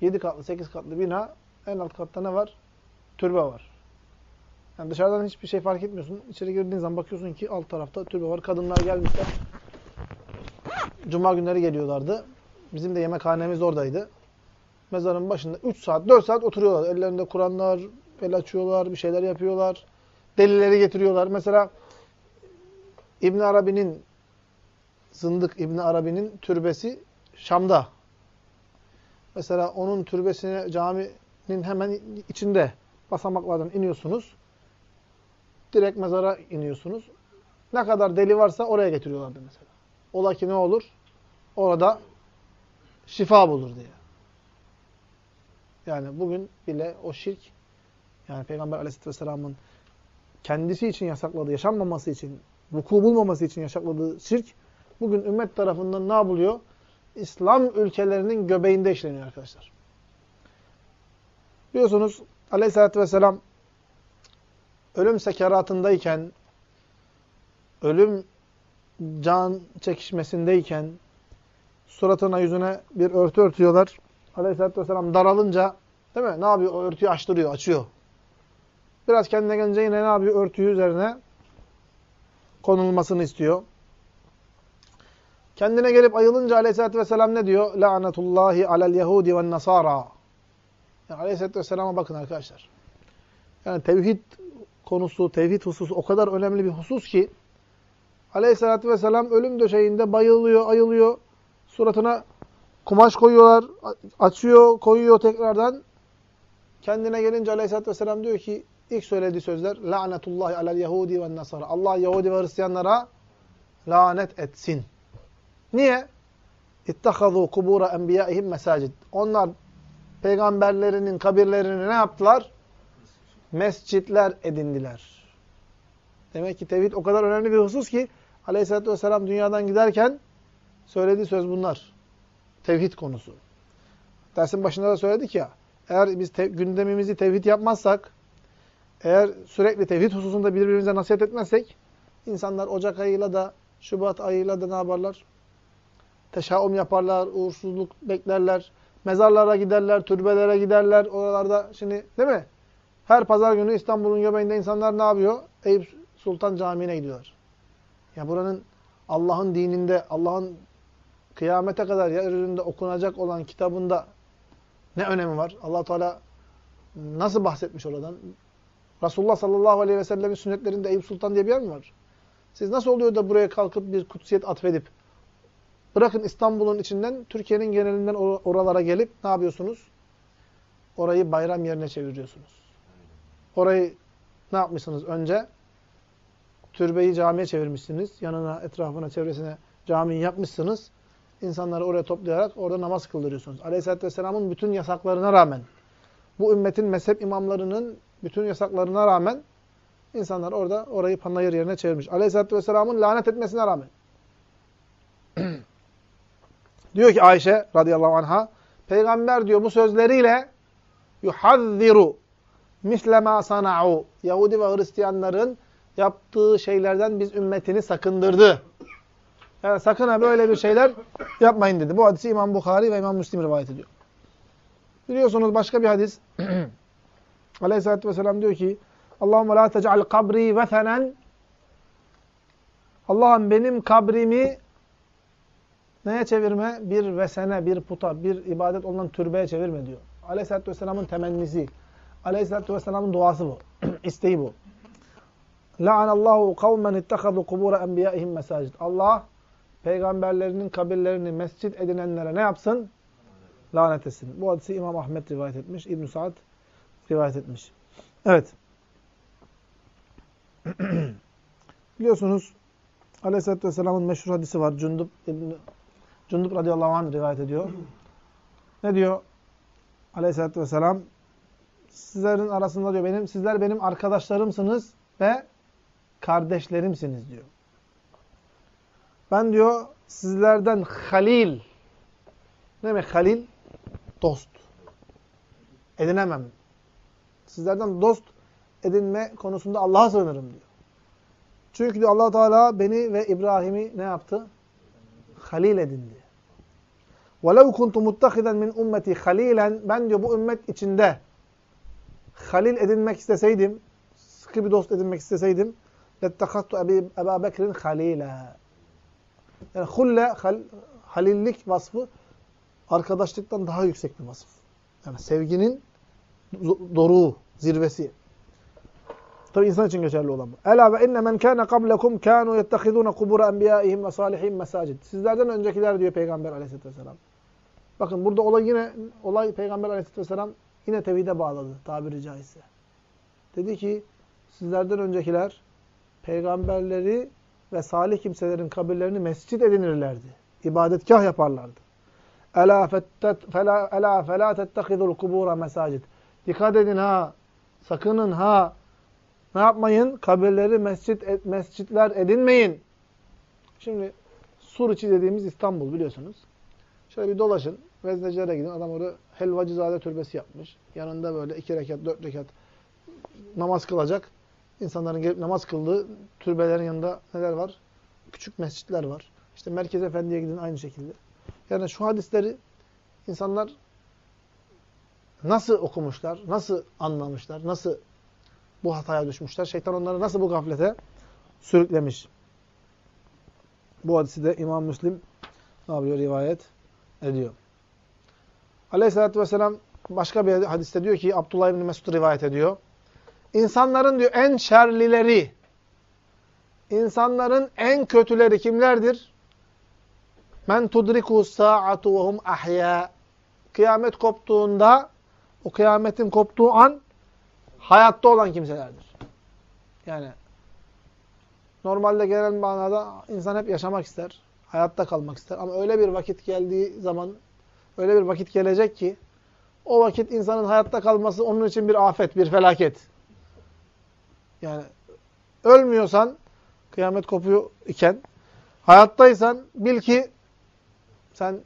7 katlı, 8 katlı bina. En alt katta ne var? Türbe var. Yani dışarıdan hiçbir şey fark etmiyorsun. İçeri girdiğin zaman bakıyorsun ki alt tarafta türbe var. Kadınlar gelmişler. Cuma günleri geliyorlardı. Bizim de yemekhanemiz oradaydı. Mezarın başında 3 saat, 4 saat oturuyorlar. Ellerinde Kur'anlar, el açıyorlar, bir şeyler yapıyorlar. Delilleri getiriyorlar. Mesela İbn Arabi'nin Zındık İbn Arabi'nin türbesi Şam'da. Mesela onun türbesine caminin hemen içinde basamaklardan iniyorsunuz. Direkt mezara iniyorsunuz. Ne kadar deli varsa oraya getiriyorlardı mesela. Ola ki ne olur? Orada şifa bulur diye. Yani bugün bile o şirk, yani Peygamber aleyhisselatü vesselamın kendisi için yasakladığı, yaşanmaması için, vuku bulmaması için yasakladığı şirk, bugün ümmet tarafından ne yapılıyor? İslam ülkelerinin göbeğinde işleniyor arkadaşlar. Biliyorsunuz aleyhissalatü vesselam ölüm sekeratındayken, ölüm can çekişmesindeyken, suratına yüzüne bir örtü örtüyorlar. Aleyhisselatü Vesselam daralınca değil mi? Ne yapıyor? O örtüyü açtırıyor, açıyor. Biraz kendine gelince yine ne yapıyor? Örtüyü üzerine konulmasını istiyor. Kendine gelip ayılınca Aleyhisselatü Vesselam ne diyor? La'netullahi alel yehudi ve nasara. Yani Aleyhisselatü Vesselam'a bakın arkadaşlar. Yani tevhid konusu, tevhid hususu o kadar önemli bir husus ki Aleyhisselatü Vesselam ölüm döşeğinde bayılıyor, ayılıyor. Suratına kumaş koyuyorlar, açıyor, koyuyor tekrardan. Kendine gelince Aleyhisselatü Vesselam diyor ki ilk söylediği sözler La'netullahi alel Yahudi ve Nasara. Allah Yahudi ve Hristiyanlara lanet etsin. Niye? İttehazû kubura enbiyaihim mesacid. Onlar peygamberlerinin kabirlerini ne yaptılar? Mescitler edindiler. Demek ki tevhid o kadar önemli bir husus ki Aleyhisselatü Vesselam dünyadan giderken söylediği söz bunlar. Tevhid konusu. Dersin başında da söyledik ya, eğer biz te gündemimizi tevhid yapmazsak, eğer sürekli tevhid hususunda birbirimize nasihat etmezsek, insanlar Ocak ayıyla da, Şubat ayıyla da ne yaparlar? Teşaum yaparlar, uğursuzluk beklerler, mezarlara giderler, türbelere giderler, oralarda şimdi değil mi? Her pazar günü İstanbul'un göbeğinde insanlar ne yapıyor? Eyüp Sultan Camii'ne gidiyorlar. Ya buranın Allah'ın dininde, Allah'ın kıyamete kadar yeryüzünde okunacak olan kitabında ne önemi var? allah Teala nasıl bahsetmiş oradan? Resulullah sallallahu aleyhi ve sellemin sünnetlerinde Eyüp Sultan diye bir yer mi var? Siz nasıl oluyor da buraya kalkıp bir kutsiyet atfedip bırakın İstanbul'un içinden Türkiye'nin genelinden oralara gelip ne yapıyorsunuz? Orayı bayram yerine çeviriyorsunuz. Orayı ne yapmışsınız önce? Türbeyi camiye çevirmişsiniz. Yanına, etrafına, çevresine camiyi yapmışsınız. İnsanları oraya toplayarak orada namaz kıldırıyorsunuz. Aleyhisselatü Vesselam'ın bütün yasaklarına rağmen, bu ümmetin mezhep imamlarının bütün yasaklarına rağmen insanlar orada orayı panayır yerine çevirmiş. Aleyhisselatü Vesselam'ın lanet etmesine rağmen. diyor ki Ayşe radıyallahu anha, Peygamber diyor bu sözleriyle yuhazziru mislema sana'u. Yahudi ve Hristiyanların yaptığı şeylerden biz ümmetini sakındırdı. Yani sakın ha böyle bir şeyler yapmayın dedi. Bu hadisi İmam Bukhari ve İmam Müslim rivayet ediyor. Biliyorsunuz başka bir hadis. Aleyhisselatü Vesselam diyor ki Allahümme la tec'al kabri vethenen Allah'ım benim kabrimi neye çevirme? Bir vesene, bir puta, bir ibadet olunan türbeye çevirme diyor. Aleyhisselatü Vesselam'ın temennisi. Aleyhisselatü Vesselam'ın duası bu. İsteği bu. La'anallahu kavmen ittehadu kubura enbiyaihim mesacid. Allah peygamberlerinin kabirlerini mescit edinenlere ne yapsın? Lanet etsin. Bu hadisi İmam Ahmet rivayet etmiş. İbn Saad rivayet etmiş. Evet. Biliyorsunuz Aleyhisselatü Vesselam'ın meşhur hadisi var. Cundub, İbn, Cundub radıyallahu anh rivayet ediyor. Ne diyor? Aleyhisselatü Vesselam sizlerin arasında diyor benim sizler benim arkadaşlarımsınız ve kardeşlerimsiniz diyor. Ben diyor sizlerden halil ne demek halil? Dost. Edinemem. Sizlerden dost edinme konusunda Allah'a sığınırım diyor. Çünkü diyor allah Teala beni ve İbrahim'i ne yaptı? Halil edindi. وَلَوْ كُنْتُ مُتَّخِذًا مِنْ اُمَّتِي خَلِيلًا Ben diyor bu ümmet içinde halil edinmek isteseydim, sıkı bir dost edinmek isteseydim, لَتَّخَذْتُ Ebu Bekir'in halila. Yani hulle, hal, halillik vasfı arkadaşlıktan daha yüksek bir vasıf. Yani sevginin doruğu, zirvesi. Tabi insan için geçerli olan bu. Ela ve inne men kana qablakum kanu yettehizuna kubur enbiyaihim ve salihim mesacid. Sizlerden öncekiler diyor Peygamber Aleyhisselatü vesselam. Bakın burada olay yine olay Peygamber Aleyhisselatü vesselam yine tevhide bağladı tabiri caizse. Dedi ki sizlerden öncekiler peygamberleri ve salih kimselerin kabirlerini mescit edinirlerdi. İbadetgah yaparlardı. Ela fela ela fela tettehizul kubura mesacid. Dikkat edin ha. Sakının ha. Ne yapmayın? Kabirleri mescit et, mescitler edinmeyin. Şimdi Suriçi dediğimiz İstanbul biliyorsunuz. Şöyle bir dolaşın. Veznecilere gidin. Adam orada Helvacızade türbesi yapmış. Yanında böyle iki rekat, dört rekat namaz kılacak. İnsanların gelip namaz kıldığı türbelerin yanında neler var? Küçük mescitler var. İşte Merkez Efendi'ye gidin aynı şekilde. Yani şu hadisleri insanlar nasıl okumuşlar, nasıl anlamışlar, nasıl bu hataya düşmüşler? Şeytan onları nasıl bu gaflete sürüklemiş? Bu hadisi de İmam Müslim ne yapıyor? Rivayet ediyor. Aleyhisselatü Vesselam başka bir hadiste diyor ki Abdullah İbni Mesud rivayet ediyor. insanların diyor en şerlileri, insanların en kötüleri kimlerdir? Men tudriku sa'atu ve hum ahya. Kıyamet koptuğunda, o kıyametin koptuğu an hayatta olan kimselerdir. Yani normalde genel manada insan hep yaşamak ister, hayatta kalmak ister. Ama öyle bir vakit geldiği zaman, öyle bir vakit gelecek ki, o vakit insanın hayatta kalması onun için bir afet, bir felaket. Yani ölmüyorsan, kıyamet kopuyor iken, hayattaysan bil ki sen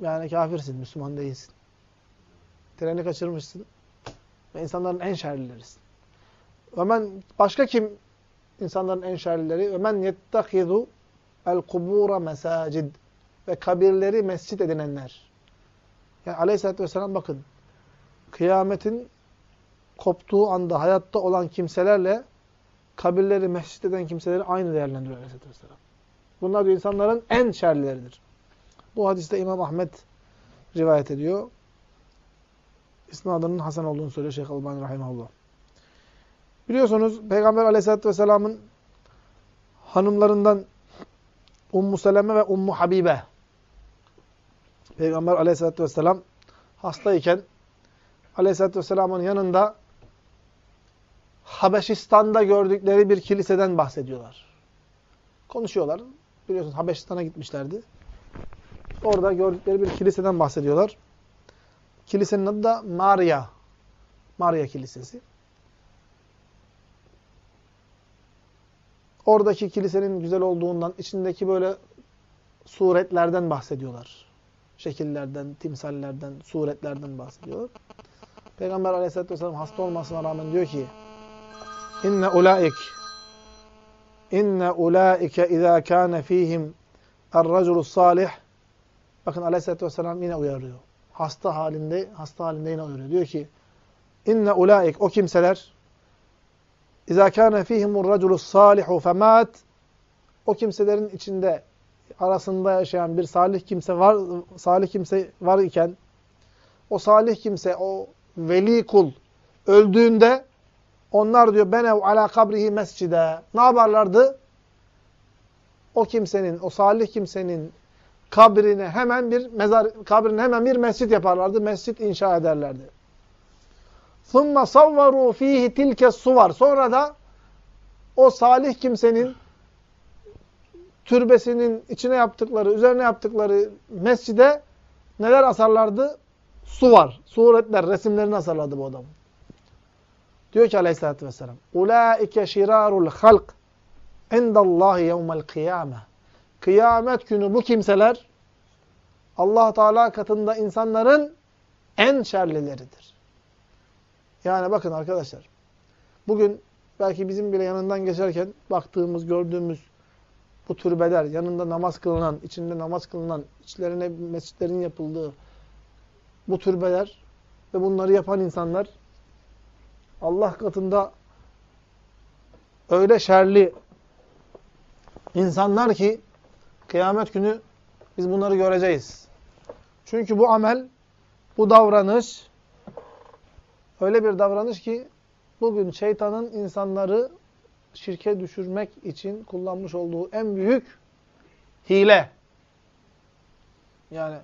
yani kafirsin, Müslüman değilsin. Treni kaçırmışsın ve insanların en şerlilerisin. Ve men başka kim insanların en şerlileri? Ve men yettehizu el kubura mesacid ve kabirleri mescit edinenler. Yani aleyhissalatü vesselam bakın kıyametin koptuğu anda hayatta olan kimselerle kabirleri mescit eden kimseleri aynı değerlendiriyor aleyhissalatü vesselam. Bunlar diyor insanların en şerlileridir. Bu hadiste İmam Ahmet rivayet ediyor. İsnadının Hasan olduğunu söylüyor Şeyh Albani Rahimahullah. Biliyorsunuz Peygamber Aleyhisselatü Vesselam'ın hanımlarından Ummu Seleme ve Ummu Habibe. Peygamber Aleyhisselatü Vesselam hastayken Aleyhisselatü Vesselam'ın yanında Habeşistan'da gördükleri bir kiliseden bahsediyorlar. Konuşuyorlar. Biliyorsunuz Habeşistan'a gitmişlerdi. Orada gördükleri bir kiliseden bahsediyorlar. Kilisenin adı da Maria. Maria Kilisesi. Oradaki kilisenin güzel olduğundan, içindeki böyle suretlerden bahsediyorlar. Şekillerden, timsallerden, suretlerden bahsediyorlar. Peygamber aleyhissalatü vesselam hasta olmasına rağmen diyor ki İnne ulaik İnne ulaike izâ kâne fîhim er-raculu salih Bakın aleyhissalatü vesselam yine uyarıyor. Hasta halinde, hasta halinde yine uyarıyor. Diyor ki İnne ulaik o kimseler İzâ kâne fîhimur raculu salihu femât O kimselerin içinde arasında yaşayan bir salih kimse var salih kimse var iken o salih kimse, o veli kul öldüğünde onlar diyor benev ala kabrihi mescide. Ne yaparlardı? O kimsenin, o salih kimsenin kabrine hemen bir mezar kabrine hemen bir mescit yaparlardı. Mescit inşa ederlerdi. ثُمَّ صَوَّرُوا ف۪يهِ تِلْكَ suvar. Sonra da o salih kimsenin türbesinin içine yaptıkları, üzerine yaptıkları mescide neler asarlardı? Su var. Suretler, resimlerini asarlardı bu adam. Diyor ki aleyhissalatü vesselam اُولَٰئِكَ شِرَارُ الْخَلْقِ اِنْدَ اللّٰهِ يَوْمَ الْقِيَامَةِ Kıyamet günü bu kimseler Allah Teala katında insanların en şerlileridir. Yani bakın arkadaşlar. Bugün belki bizim bile yanından geçerken baktığımız, gördüğümüz bu türbeler, yanında namaz kılınan, içinde namaz kılınan, içlerine mescitlerin yapıldığı bu türbeler ve bunları yapan insanlar Allah katında öyle şerli insanlar ki kıyamet günü biz bunları göreceğiz. Çünkü bu amel, bu davranış öyle bir davranış ki bugün şeytanın insanları şirke düşürmek için kullanmış olduğu en büyük hile. Yani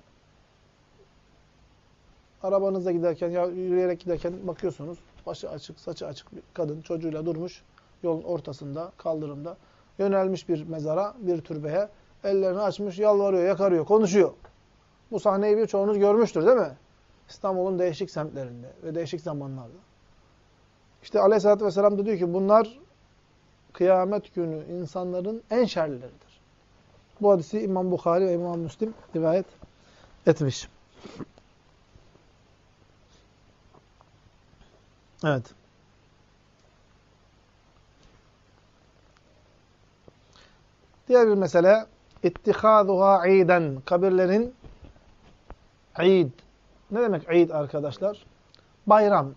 arabanızda giderken ya yürüyerek giderken bakıyorsunuz başı açık, saçı açık bir kadın çocuğuyla durmuş yolun ortasında, kaldırımda yönelmiş bir mezara, bir türbeye ellerini açmış, yalvarıyor, yakarıyor, konuşuyor. Bu sahneyi birçoğunuz görmüştür değil mi? İstanbul'un değişik semtlerinde ve değişik zamanlarda. İşte aleyhissalatü vesselam da diyor ki bunlar kıyamet günü insanların en şerlileridir. Bu hadisi İmam Bukhari ve İmam Müslim rivayet etmiş. Evet. Diğer bir mesele İttihâzuhâ iden. Kabirlerin id. Ne demek id arkadaşlar? Bayram.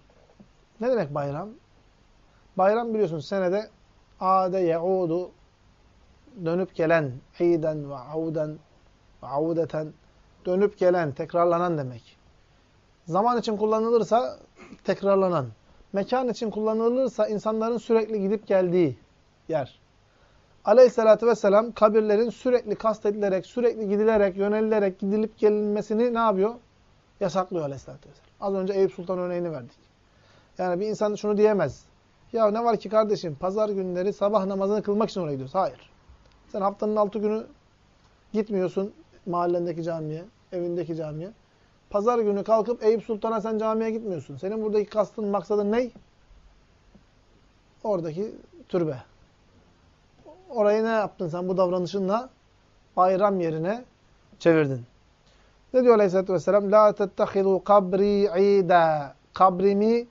Ne demek bayram? Bayram biliyorsunuz senede ade yaudu dönüp gelen iden ve auden ve audeten dönüp gelen, tekrarlanan demek. Zaman için kullanılırsa tekrarlanan. mekan için kullanılırsa insanların sürekli gidip geldiği yer. Aleyhissalatü vesselam kabirlerin sürekli kastedilerek, sürekli gidilerek, yönelilerek, gidilip gelinmesini ne yapıyor? Yasaklıyor aleyhissalatü vesselam. Az önce Eyüp Sultan örneğini verdik. Yani bir insan şunu diyemez. Ya ne var ki kardeşim pazar günleri sabah namazını kılmak için oraya gidiyoruz. Hayır. Sen haftanın altı günü gitmiyorsun mahallendeki camiye, evindeki camiye. Pazar günü kalkıp Eyüp Sultan'a sen camiye gitmiyorsun. Senin buradaki kastın, maksadın ne? Oradaki türbe. Orayı ne yaptın sen bu davranışınla? Bayram yerine çevirdin. Ne diyor Aleyhisselatü Vesselam? La tettehidu kabri ida. Kabrimi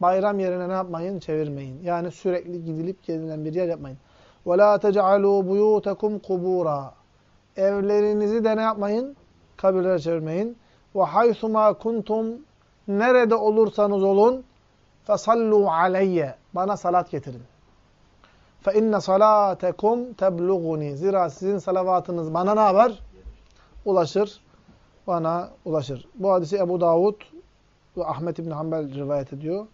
bayram yerine ne yapmayın? Çevirmeyin. Yani sürekli gidilip gelinen bir yer yapmayın. Ve la tec'alû buyûtekum kubura. Evlerinizi de ne yapmayın? Kabirlere çevirmeyin. Ve haythuma kuntum nerede olursanız olun fesallu aleyye. Bana salat getirin. Fe inne salatekum tebluğuni. Zira sizin salavatınız bana ne yapar? Ulaşır. Bana ulaşır. Bu hadisi Ebu Davud ve Ahmet İbni Hanbel rivayet ediyor.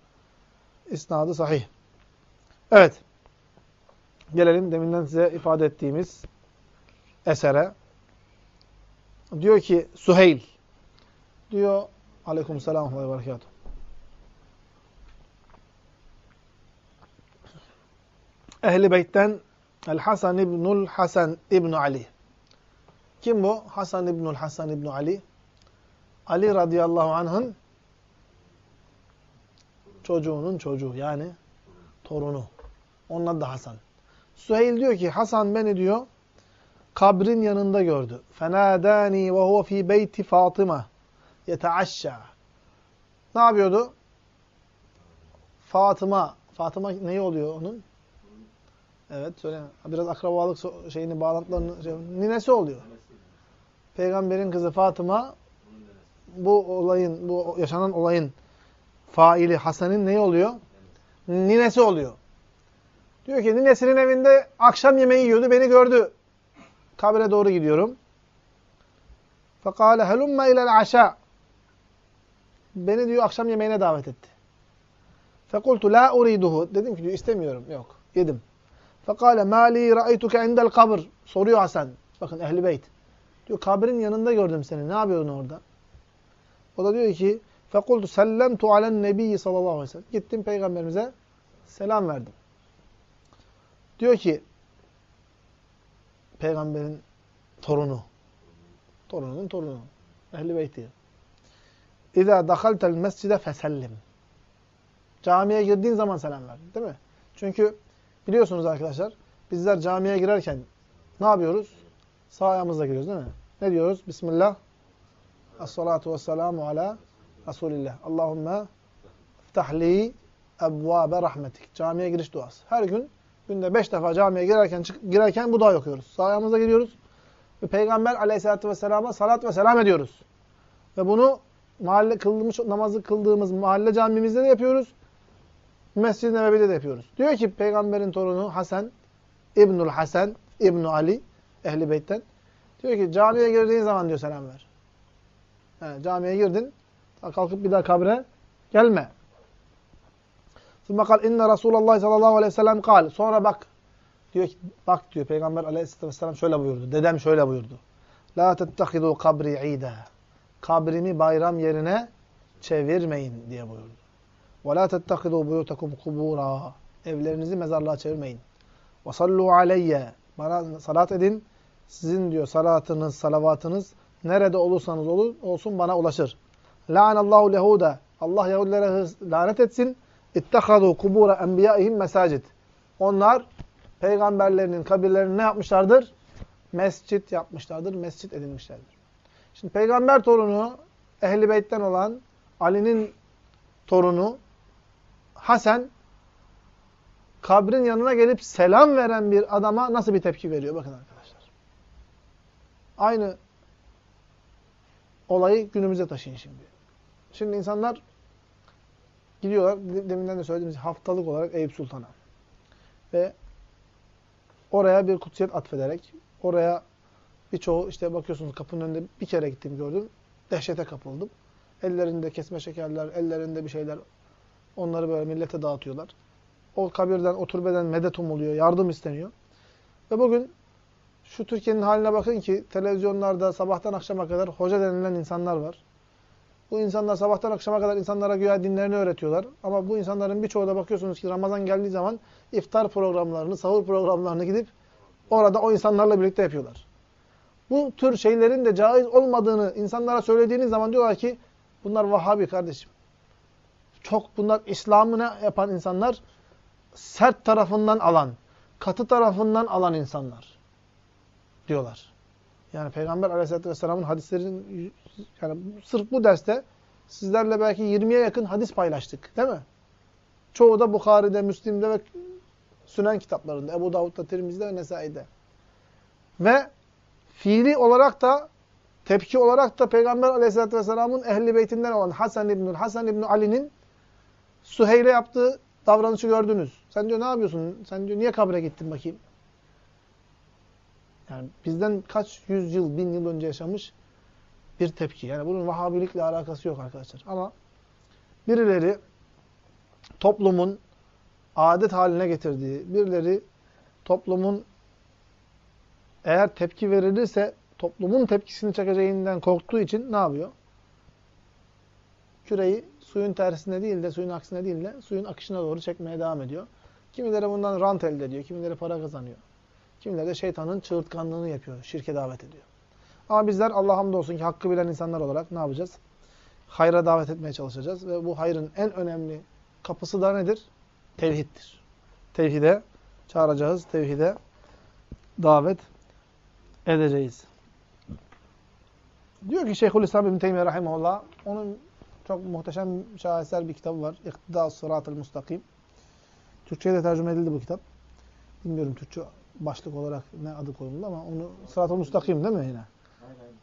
İsnadı sahih. Evet. Gelelim deminden size ifade ettiğimiz esere. Diyor ki Suheyl diyor Aleykümselam ve berekatuhu. Ehli Beyt'ten El-Hasan İbnül Hasan İbn Ali. Kim bu? Hasan İbnül Hasan İbn Ali. Ali radıyallahu anh'ın çocuğunun çocuğu yani torunu. Onun adı Hasan. Süheyl diyor ki Hasan beni diyor kabrin yanında gördü. Fenadani ve huve fi beyti Fatıma yeteaşşa. Ne yapıyordu? Fatıma. Fatıma neyi oluyor onun? Evet söyle. Biraz akrabalık şeyini, bağlantılarını, şey, ninesi oluyor Peygamberin kızı Fatıma bu olayın, bu yaşanan olayın faili Hasan'ın neyi oluyor? Ninesi oluyor. Diyor ki ninesinin evinde akşam yemeği yiyordu, beni gördü. Kabre doğru gidiyorum. فَقَالَ هَلُمَّ اِلَى الْعَشَاءِ Beni diyor akşam yemeğine davet etti. فَقُلْتُ لَا اُرِيدُهُ Dedim ki diyor istemiyorum. Yok. Yedim. فَقَالَ مَا لِي رَأَيْتُكَ عِنْدَ الْقَبْرِ Soruyor Hasan. Bakın Ehl-i Beyt. Diyor kabrin yanında gördüm seni. Ne yapıyordun orada? O da diyor ki فَقُلْتُ سَلَّمْتُ عَلَى النَّبِيِّ sallallahu aleyhi ve sellem. Gittim peygamberimize selam verdim. Diyor ki peygamberin torunu. Torunun torunu. Ehl-i Beyti. اِذَا دَخَلْتَ الْمَسْجِدَ فَسَلِّمْ Camiye girdiğin zaman selam ver. Değil mi? Çünkü biliyorsunuz arkadaşlar bizler camiye girerken ne yapıyoruz? Sağ ayağımızla giriyoruz değil mi? Ne diyoruz? Bismillah. Es-salatu vesselamu ala Resulillah. Allahümme ftahli ebvâbe rahmetik. Camiye giriş duası. Her gün günde beş defa camiye girerken girerken bu duayı okuyoruz. Sağ ayağımızla giriyoruz. Ve Peygamber aleyhissalatü vesselama salat ve selam ediyoruz. Ve bunu mahalle kıldığımız, namazı kıldığımız mahalle camimizde de yapıyoruz. Mescid-i Nebevi'de de yapıyoruz. Diyor ki peygamberin torunu Hasan, İbnül Hasan, İbn Ali, Ehli Beyt'ten. Diyor ki camiye girdiğin zaman diyor selam ver. Yani camiye girdin, kalkıp bir daha kabre gelme. Sonra kal inne Resulullah sallallahu aleyhi ve sellem kal. Sonra bak diyor ki bak diyor Peygamber aleyhisselam şöyle buyurdu. Dedem şöyle buyurdu. La tettehidu kabri ida. Kabrimi bayram yerine çevirmeyin diye buyurdu. Ve la tettehidu buyutakum kubura. Evlerinizi mezarlığa çevirmeyin. Ve sallu aleyye. Bana salat edin. Sizin diyor salatınız, salavatınız nerede olursanız olur, olsun bana ulaşır. La'anallahu lehuda. Allah Yahudilere lanet etsin. İttehadu kubura enbiyaihim mesacid. Onlar peygamberlerinin kabirlerini ne yapmışlardır? Mescit yapmışlardır, mescit edinmişlerdir. Şimdi peygamber torunu Ehli Beyt'ten olan Ali'nin torunu Hasan kabrin yanına gelip selam veren bir adama nasıl bir tepki veriyor? Bakın arkadaşlar. Aynı olayı günümüze taşıyın şimdi. Şimdi insanlar gidiyorlar, deminden de söylediğimiz haftalık olarak Eyüp Sultan'a. Ve oraya bir kutsiyet atfederek, oraya birçoğu işte bakıyorsunuz kapının önünde bir kere gittim gördüm. Dehşete kapıldım. Ellerinde kesme şekerler, ellerinde bir şeyler. Onları böyle millete dağıtıyorlar. O kabirden, o türbeden medet umuluyor, yardım isteniyor. Ve bugün şu Türkiye'nin haline bakın ki televizyonlarda sabahtan akşama kadar hoca denilen insanlar var. Bu insanlar sabahtan akşama kadar insanlara güya dinlerini öğretiyorlar. Ama bu insanların birçoğu da bakıyorsunuz ki Ramazan geldiği zaman iftar programlarını, sahur programlarını gidip orada o insanlarla birlikte yapıyorlar. Bu tür şeylerin de caiz olmadığını insanlara söylediğiniz zaman diyorlar ki bunlar Vahhabi kardeşim. Çok bunlar İslam'ı ne yapan insanlar? Sert tarafından alan, katı tarafından alan insanlar diyorlar. Yani Peygamber aleyhissalatü vesselamın hadislerin yani sırf bu derste sizlerle belki 20'ye yakın hadis paylaştık. Değil mi? Çoğu da Bukhari'de, Müslim'de ve Sünen kitaplarında, Ebu Davud'da, Tirmiz'de ve Nesai'de. Ve fiili olarak da, tepki olarak da Peygamber aleyhissalatü vesselamın ehli beytinden olan Hasan İbnül Hasan İbnü Ali'nin Süheyl'e yaptığı davranışı gördünüz. Sen diyor ne yapıyorsun? Sen diyor niye kabre gittin bakayım? Yani bizden kaç yüz yıl, bin yıl önce yaşamış bir tepki. Yani bunun Vahabilikle alakası yok arkadaşlar. Ama birileri toplumun adet haline getirdiği, birileri toplumun eğer tepki verilirse toplumun tepkisini çekeceğinden korktuğu için ne yapıyor? Küreyi suyun tersine değil de, suyun aksine değil de suyun akışına doğru çekmeye devam ediyor. Kimileri bundan rant elde ediyor, kimileri para kazanıyor. Kimileri de şeytanın çığırtkanlığını yapıyor, şirke davet ediyor. Ama bizler Allah hamdolsun ki hakkı bilen insanlar olarak ne yapacağız? Hayra davet etmeye çalışacağız. Ve bu hayrın en önemli kapısı da nedir? Tevhiddir. Tevhide çağıracağız, tevhide davet edeceğiz. Diyor ki Şeyhülislam İbn Teymiyye Rahimahullah, onun çok muhteşem şaheser bir kitabı var. İktida Sırat-ı Mustakim. Türkçe'ye de tercüme edildi bu kitap. Bilmiyorum Türkçe başlık olarak ne adı konuldu ama onu Sırat-ı Mustakim değil mi yine?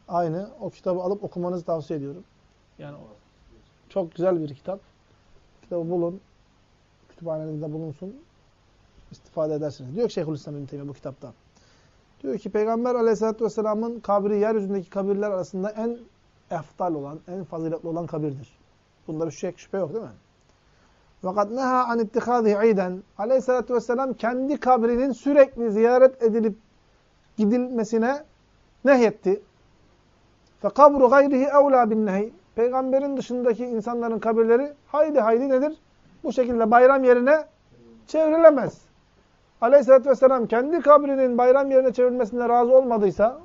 Aynı. O kitabı alıp okumanızı tavsiye ediyorum. Yani çok güzel bir kitap. Kitabı bulun. Kütüphanenizde bulunsun. istifade edersiniz. Diyor ki Şeyhülislam İbn Teymiyye bu kitapta. Diyor ki Peygamber Aleyhisselatü vesselamın kabri yeryüzündeki kabirler arasında en eftal olan, en faziletli olan kabirdir. Bunda bir şek, şüphe yok değil mi? Fakat neha an ittihâzihi iden. Aleyhisselatü vesselam kendi kabrinin sürekli ziyaret edilip gidilmesine nehyetti. Gayrihi evlâ bin nehi. Peygamberin dışındaki insanların kabirleri haydi haydi nedir? Bu şekilde bayram yerine çevrilemez. Aleyhisselatü vesselam kendi kabrinin bayram yerine çevrilmesine razı olmadıysa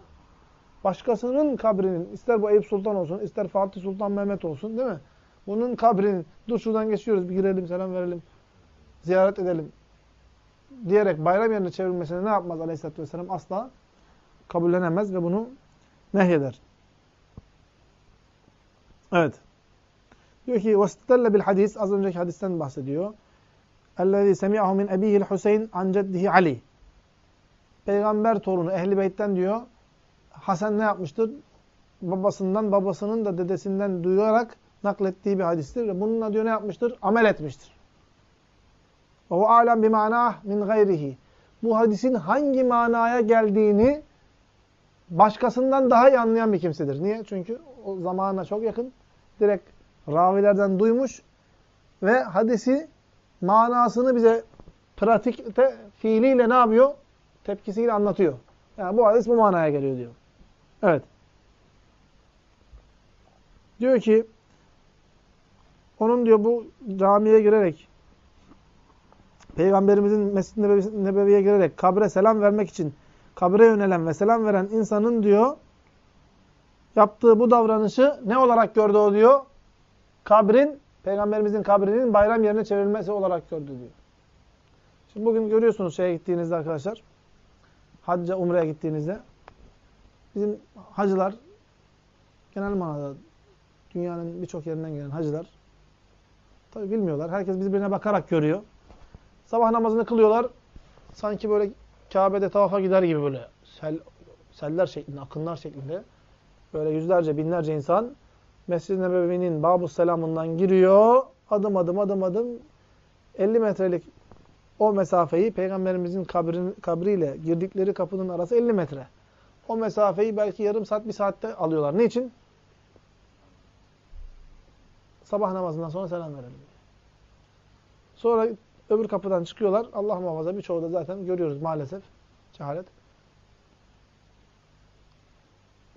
başkasının kabrinin ister bu Eyüp Sultan olsun ister Fatih Sultan Mehmet olsun değil mi? Bunun kabrinin dur şuradan geçiyoruz bir girelim selam verelim ziyaret edelim diyerek bayram yerine çevrilmesine ne yapmaz Aleyhisselatü vesselam? Asla kabullenemez ve bunu nehyeder. Evet. Diyor ki وَاسْتَدَلَّ hadis Az önceki hadisten bahsediyor. اَلَّذ۪ي سَمِعَهُ مِنْ اَب۪يهِ الْحُسَيْنِ عَنْ جَدِّهِ Ali. Peygamber torunu Ehli Beyt'ten diyor. Hasan ne yapmıştır? Babasından, babasının da dedesinden duyarak naklettiği bir hadistir. Ve bununla diyor ne yapmıştır? Amel etmiştir. O alem bir manah min gayrihi. Bu hadisin hangi manaya geldiğini başkasından daha iyi anlayan bir kimsedir. Niye? Çünkü o zamana çok yakın. Direkt ravilerden duymuş ve hadisi manasını bize pratikte fiiliyle ne yapıyor? Tepkisiyle anlatıyor. Yani bu hadis bu manaya geliyor diyor. Evet. Diyor ki onun diyor bu camiye girerek Peygamberimizin Mescid-i Nebevi'ye girerek kabre selam vermek için kabre yönelen ve selam veren insanın diyor yaptığı bu davranışı ne olarak gördü o diyor? Kabrin, Peygamberimizin kabrinin bayram yerine çevrilmesi olarak gördü diyor. Şimdi bugün görüyorsunuz şeye gittiğinizde arkadaşlar, hacca, umreye gittiğinizde bizim hacılar genel manada dünyanın birçok yerinden gelen hacılar tabi bilmiyorlar. Herkes birbirine bakarak görüyor. Sabah namazını kılıyorlar. Sanki böyle Kabe'de tavafa gider gibi böyle sel, seller şeklinde, akınlar şeklinde böyle yüzlerce, binlerce insan Mescid-i Nebevi'nin Babu Selam'ından giriyor. Adım adım adım adım 50 metrelik o mesafeyi Peygamberimizin kabrin, kabriyle girdikleri kapının arası 50 metre. O mesafeyi belki yarım saat, bir saatte alıyorlar. Niçin? Sabah namazından sonra selam verelim. Sonra öbür kapıdan çıkıyorlar. Allah muhafaza birçoğu da zaten görüyoruz maalesef. Cehalet.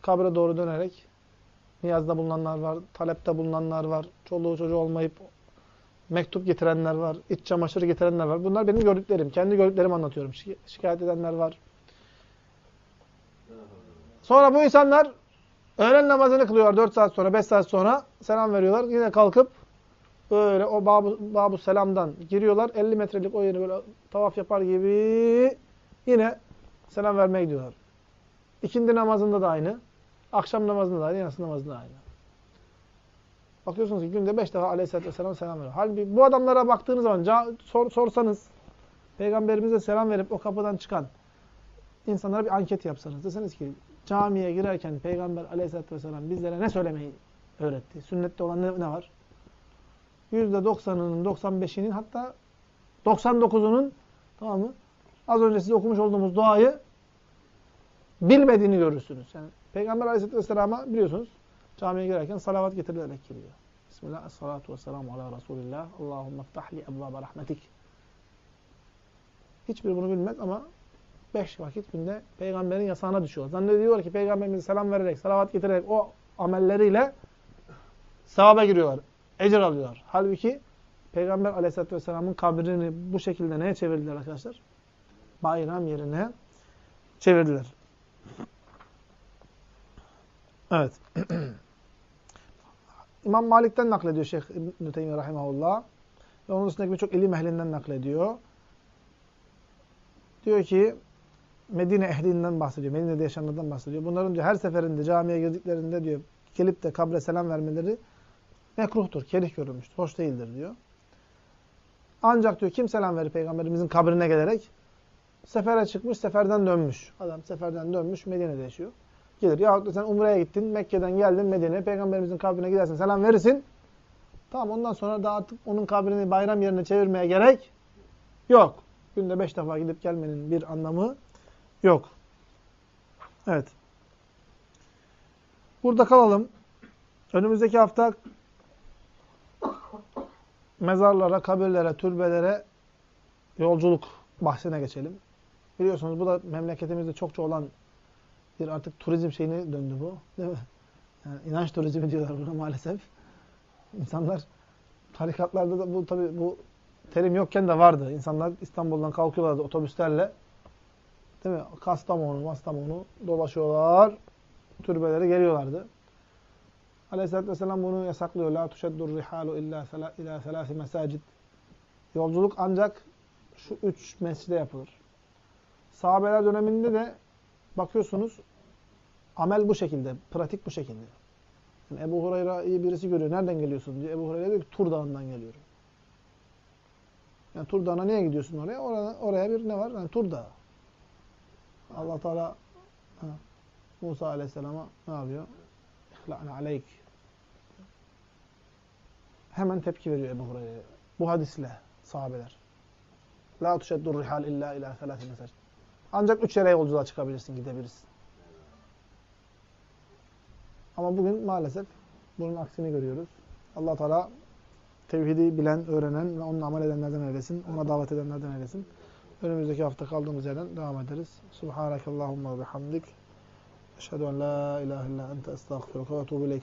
Kabre doğru dönerek niyazda bulunanlar var, talepte bulunanlar var, çoluğu çocuğu olmayıp mektup getirenler var, iç çamaşırı getirenler var. Bunlar benim gördüklerim. Kendi gördüklerimi anlatıyorum. Şi- Şikayet edenler var. Sonra bu insanlar öğlen namazını kılıyorlar 4 saat sonra, 5 saat sonra selam veriyorlar. Yine kalkıp böyle o babu, babu selamdan giriyorlar. 50 metrelik o yeri böyle tavaf yapar gibi yine selam vermeye gidiyorlar. İkindi namazında da aynı. Akşam namazında da aynı, yatsı namazında da aynı. Bakıyorsunuz ki günde 5 defa aleyhissalatü vesselam selam veriyor. Halbuki bu adamlara baktığınız zaman sor, sorsanız Peygamberimize selam verip o kapıdan çıkan insanlara bir anket yapsanız. Deseniz ki camiye girerken Peygamber aleyhissalatü vesselam bizlere ne söylemeyi öğretti? Sünnette olan ne, ne var? %90'ının, 95'inin hatta 99'unun tamam mı? Az önce size okumuş olduğumuz duayı bilmediğini görürsünüz. Yani Peygamber aleyhissalatü vesselama biliyorsunuz camiye girerken salavat getirilerek giriyor. Bismillah, salatu vesselamu ala Resulillah. Allahümme ftahli ebbâbe rahmetik. Hiçbir bunu bilmez ama beş vakit günde peygamberin yasağına düşüyor. Zannediyorlar ki peygamberimize selam vererek, salavat getirerek o amelleriyle sevaba giriyorlar. Ecir alıyorlar. Halbuki Peygamber aleyhissalatü vesselamın kabrini bu şekilde neye çevirdiler arkadaşlar? Bayram yerine çevirdiler. Evet. İmam Malik'ten naklediyor Şeyh İbn-i Teymiye Rahimahullah. Ve onun dışındaki birçok ilim ehlinden naklediyor. Diyor ki Medine ehlinden bahsediyor. Medine'de yaşayanlardan bahsediyor. Bunların diyor her seferinde camiye girdiklerinde diyor gelip de kabre selam vermeleri mekruhtur, kerih görülmüştür, hoş değildir diyor. Ancak diyor kim selam verir peygamberimizin kabrine gelerek? Sefere çıkmış, seferden dönmüş. Adam seferden dönmüş, Medine'de yaşıyor. Gelir. Yahut da sen Umre'ye gittin, Mekke'den geldin Medine'ye, peygamberimizin kabrine gidersin, selam verirsin. Tamam ondan sonra da artık onun kabrini bayram yerine çevirmeye gerek yok. Günde beş defa gidip gelmenin bir anlamı yok. Evet. Burada kalalım. Önümüzdeki hafta mezarlara, kabirlere, türbelere yolculuk bahsine geçelim. Biliyorsunuz bu da memleketimizde çokça olan bir artık turizm şeyine döndü bu. Değil mi? Yani inanç turizmi diyorlar buna maalesef. İnsanlar tarikatlarda da bu tabi bu terim yokken de vardı. İnsanlar İstanbul'dan kalkıyorlardı otobüslerle. Değil mi? Kastamonu, Mastamonu dolaşıyorlar. Türbelere geliyorlardı. Aleyhisselatü Vesselam bunu yasaklıyor. La tuşeddur rihalu illa ila selasi mesacid. Yolculuk ancak şu üç mescide yapılır. Sahabeler döneminde de bakıyorsunuz amel bu şekilde, pratik bu şekilde. Yani Ebu Hureyre'yi birisi görüyor. Nereden geliyorsun diyor. Ebu Hureyre diyor ki Tur Dağı'ndan geliyorum. Yani Tur Dağı'na niye gidiyorsun oraya? Oraya, oraya bir ne var? Yani Tur Dağı. Allah Teala Musa Aleyhisselam'a ne yapıyor? İhlâne aleyk. Hemen tepki veriyor Ebu Hureyre. Bu hadisle sahabeler. La tuşeddur rihal illa ila selâsi mesaj. Ancak üç yere yolculuğa çıkabilirsin, gidebilirsin. Ama bugün maalesef bunun aksini görüyoruz. Allah Teala tevhidi bilen, öğrenen ve onunla amel edenlerden eylesin. Ona davet edenlerden eylesin. Önümüzdeki hafta kaldığımız yerden devam ederiz. Subhanakallahumma ve bihamdik. Eşhedü en la ilahe illa ente estağfiruka ve etûbü.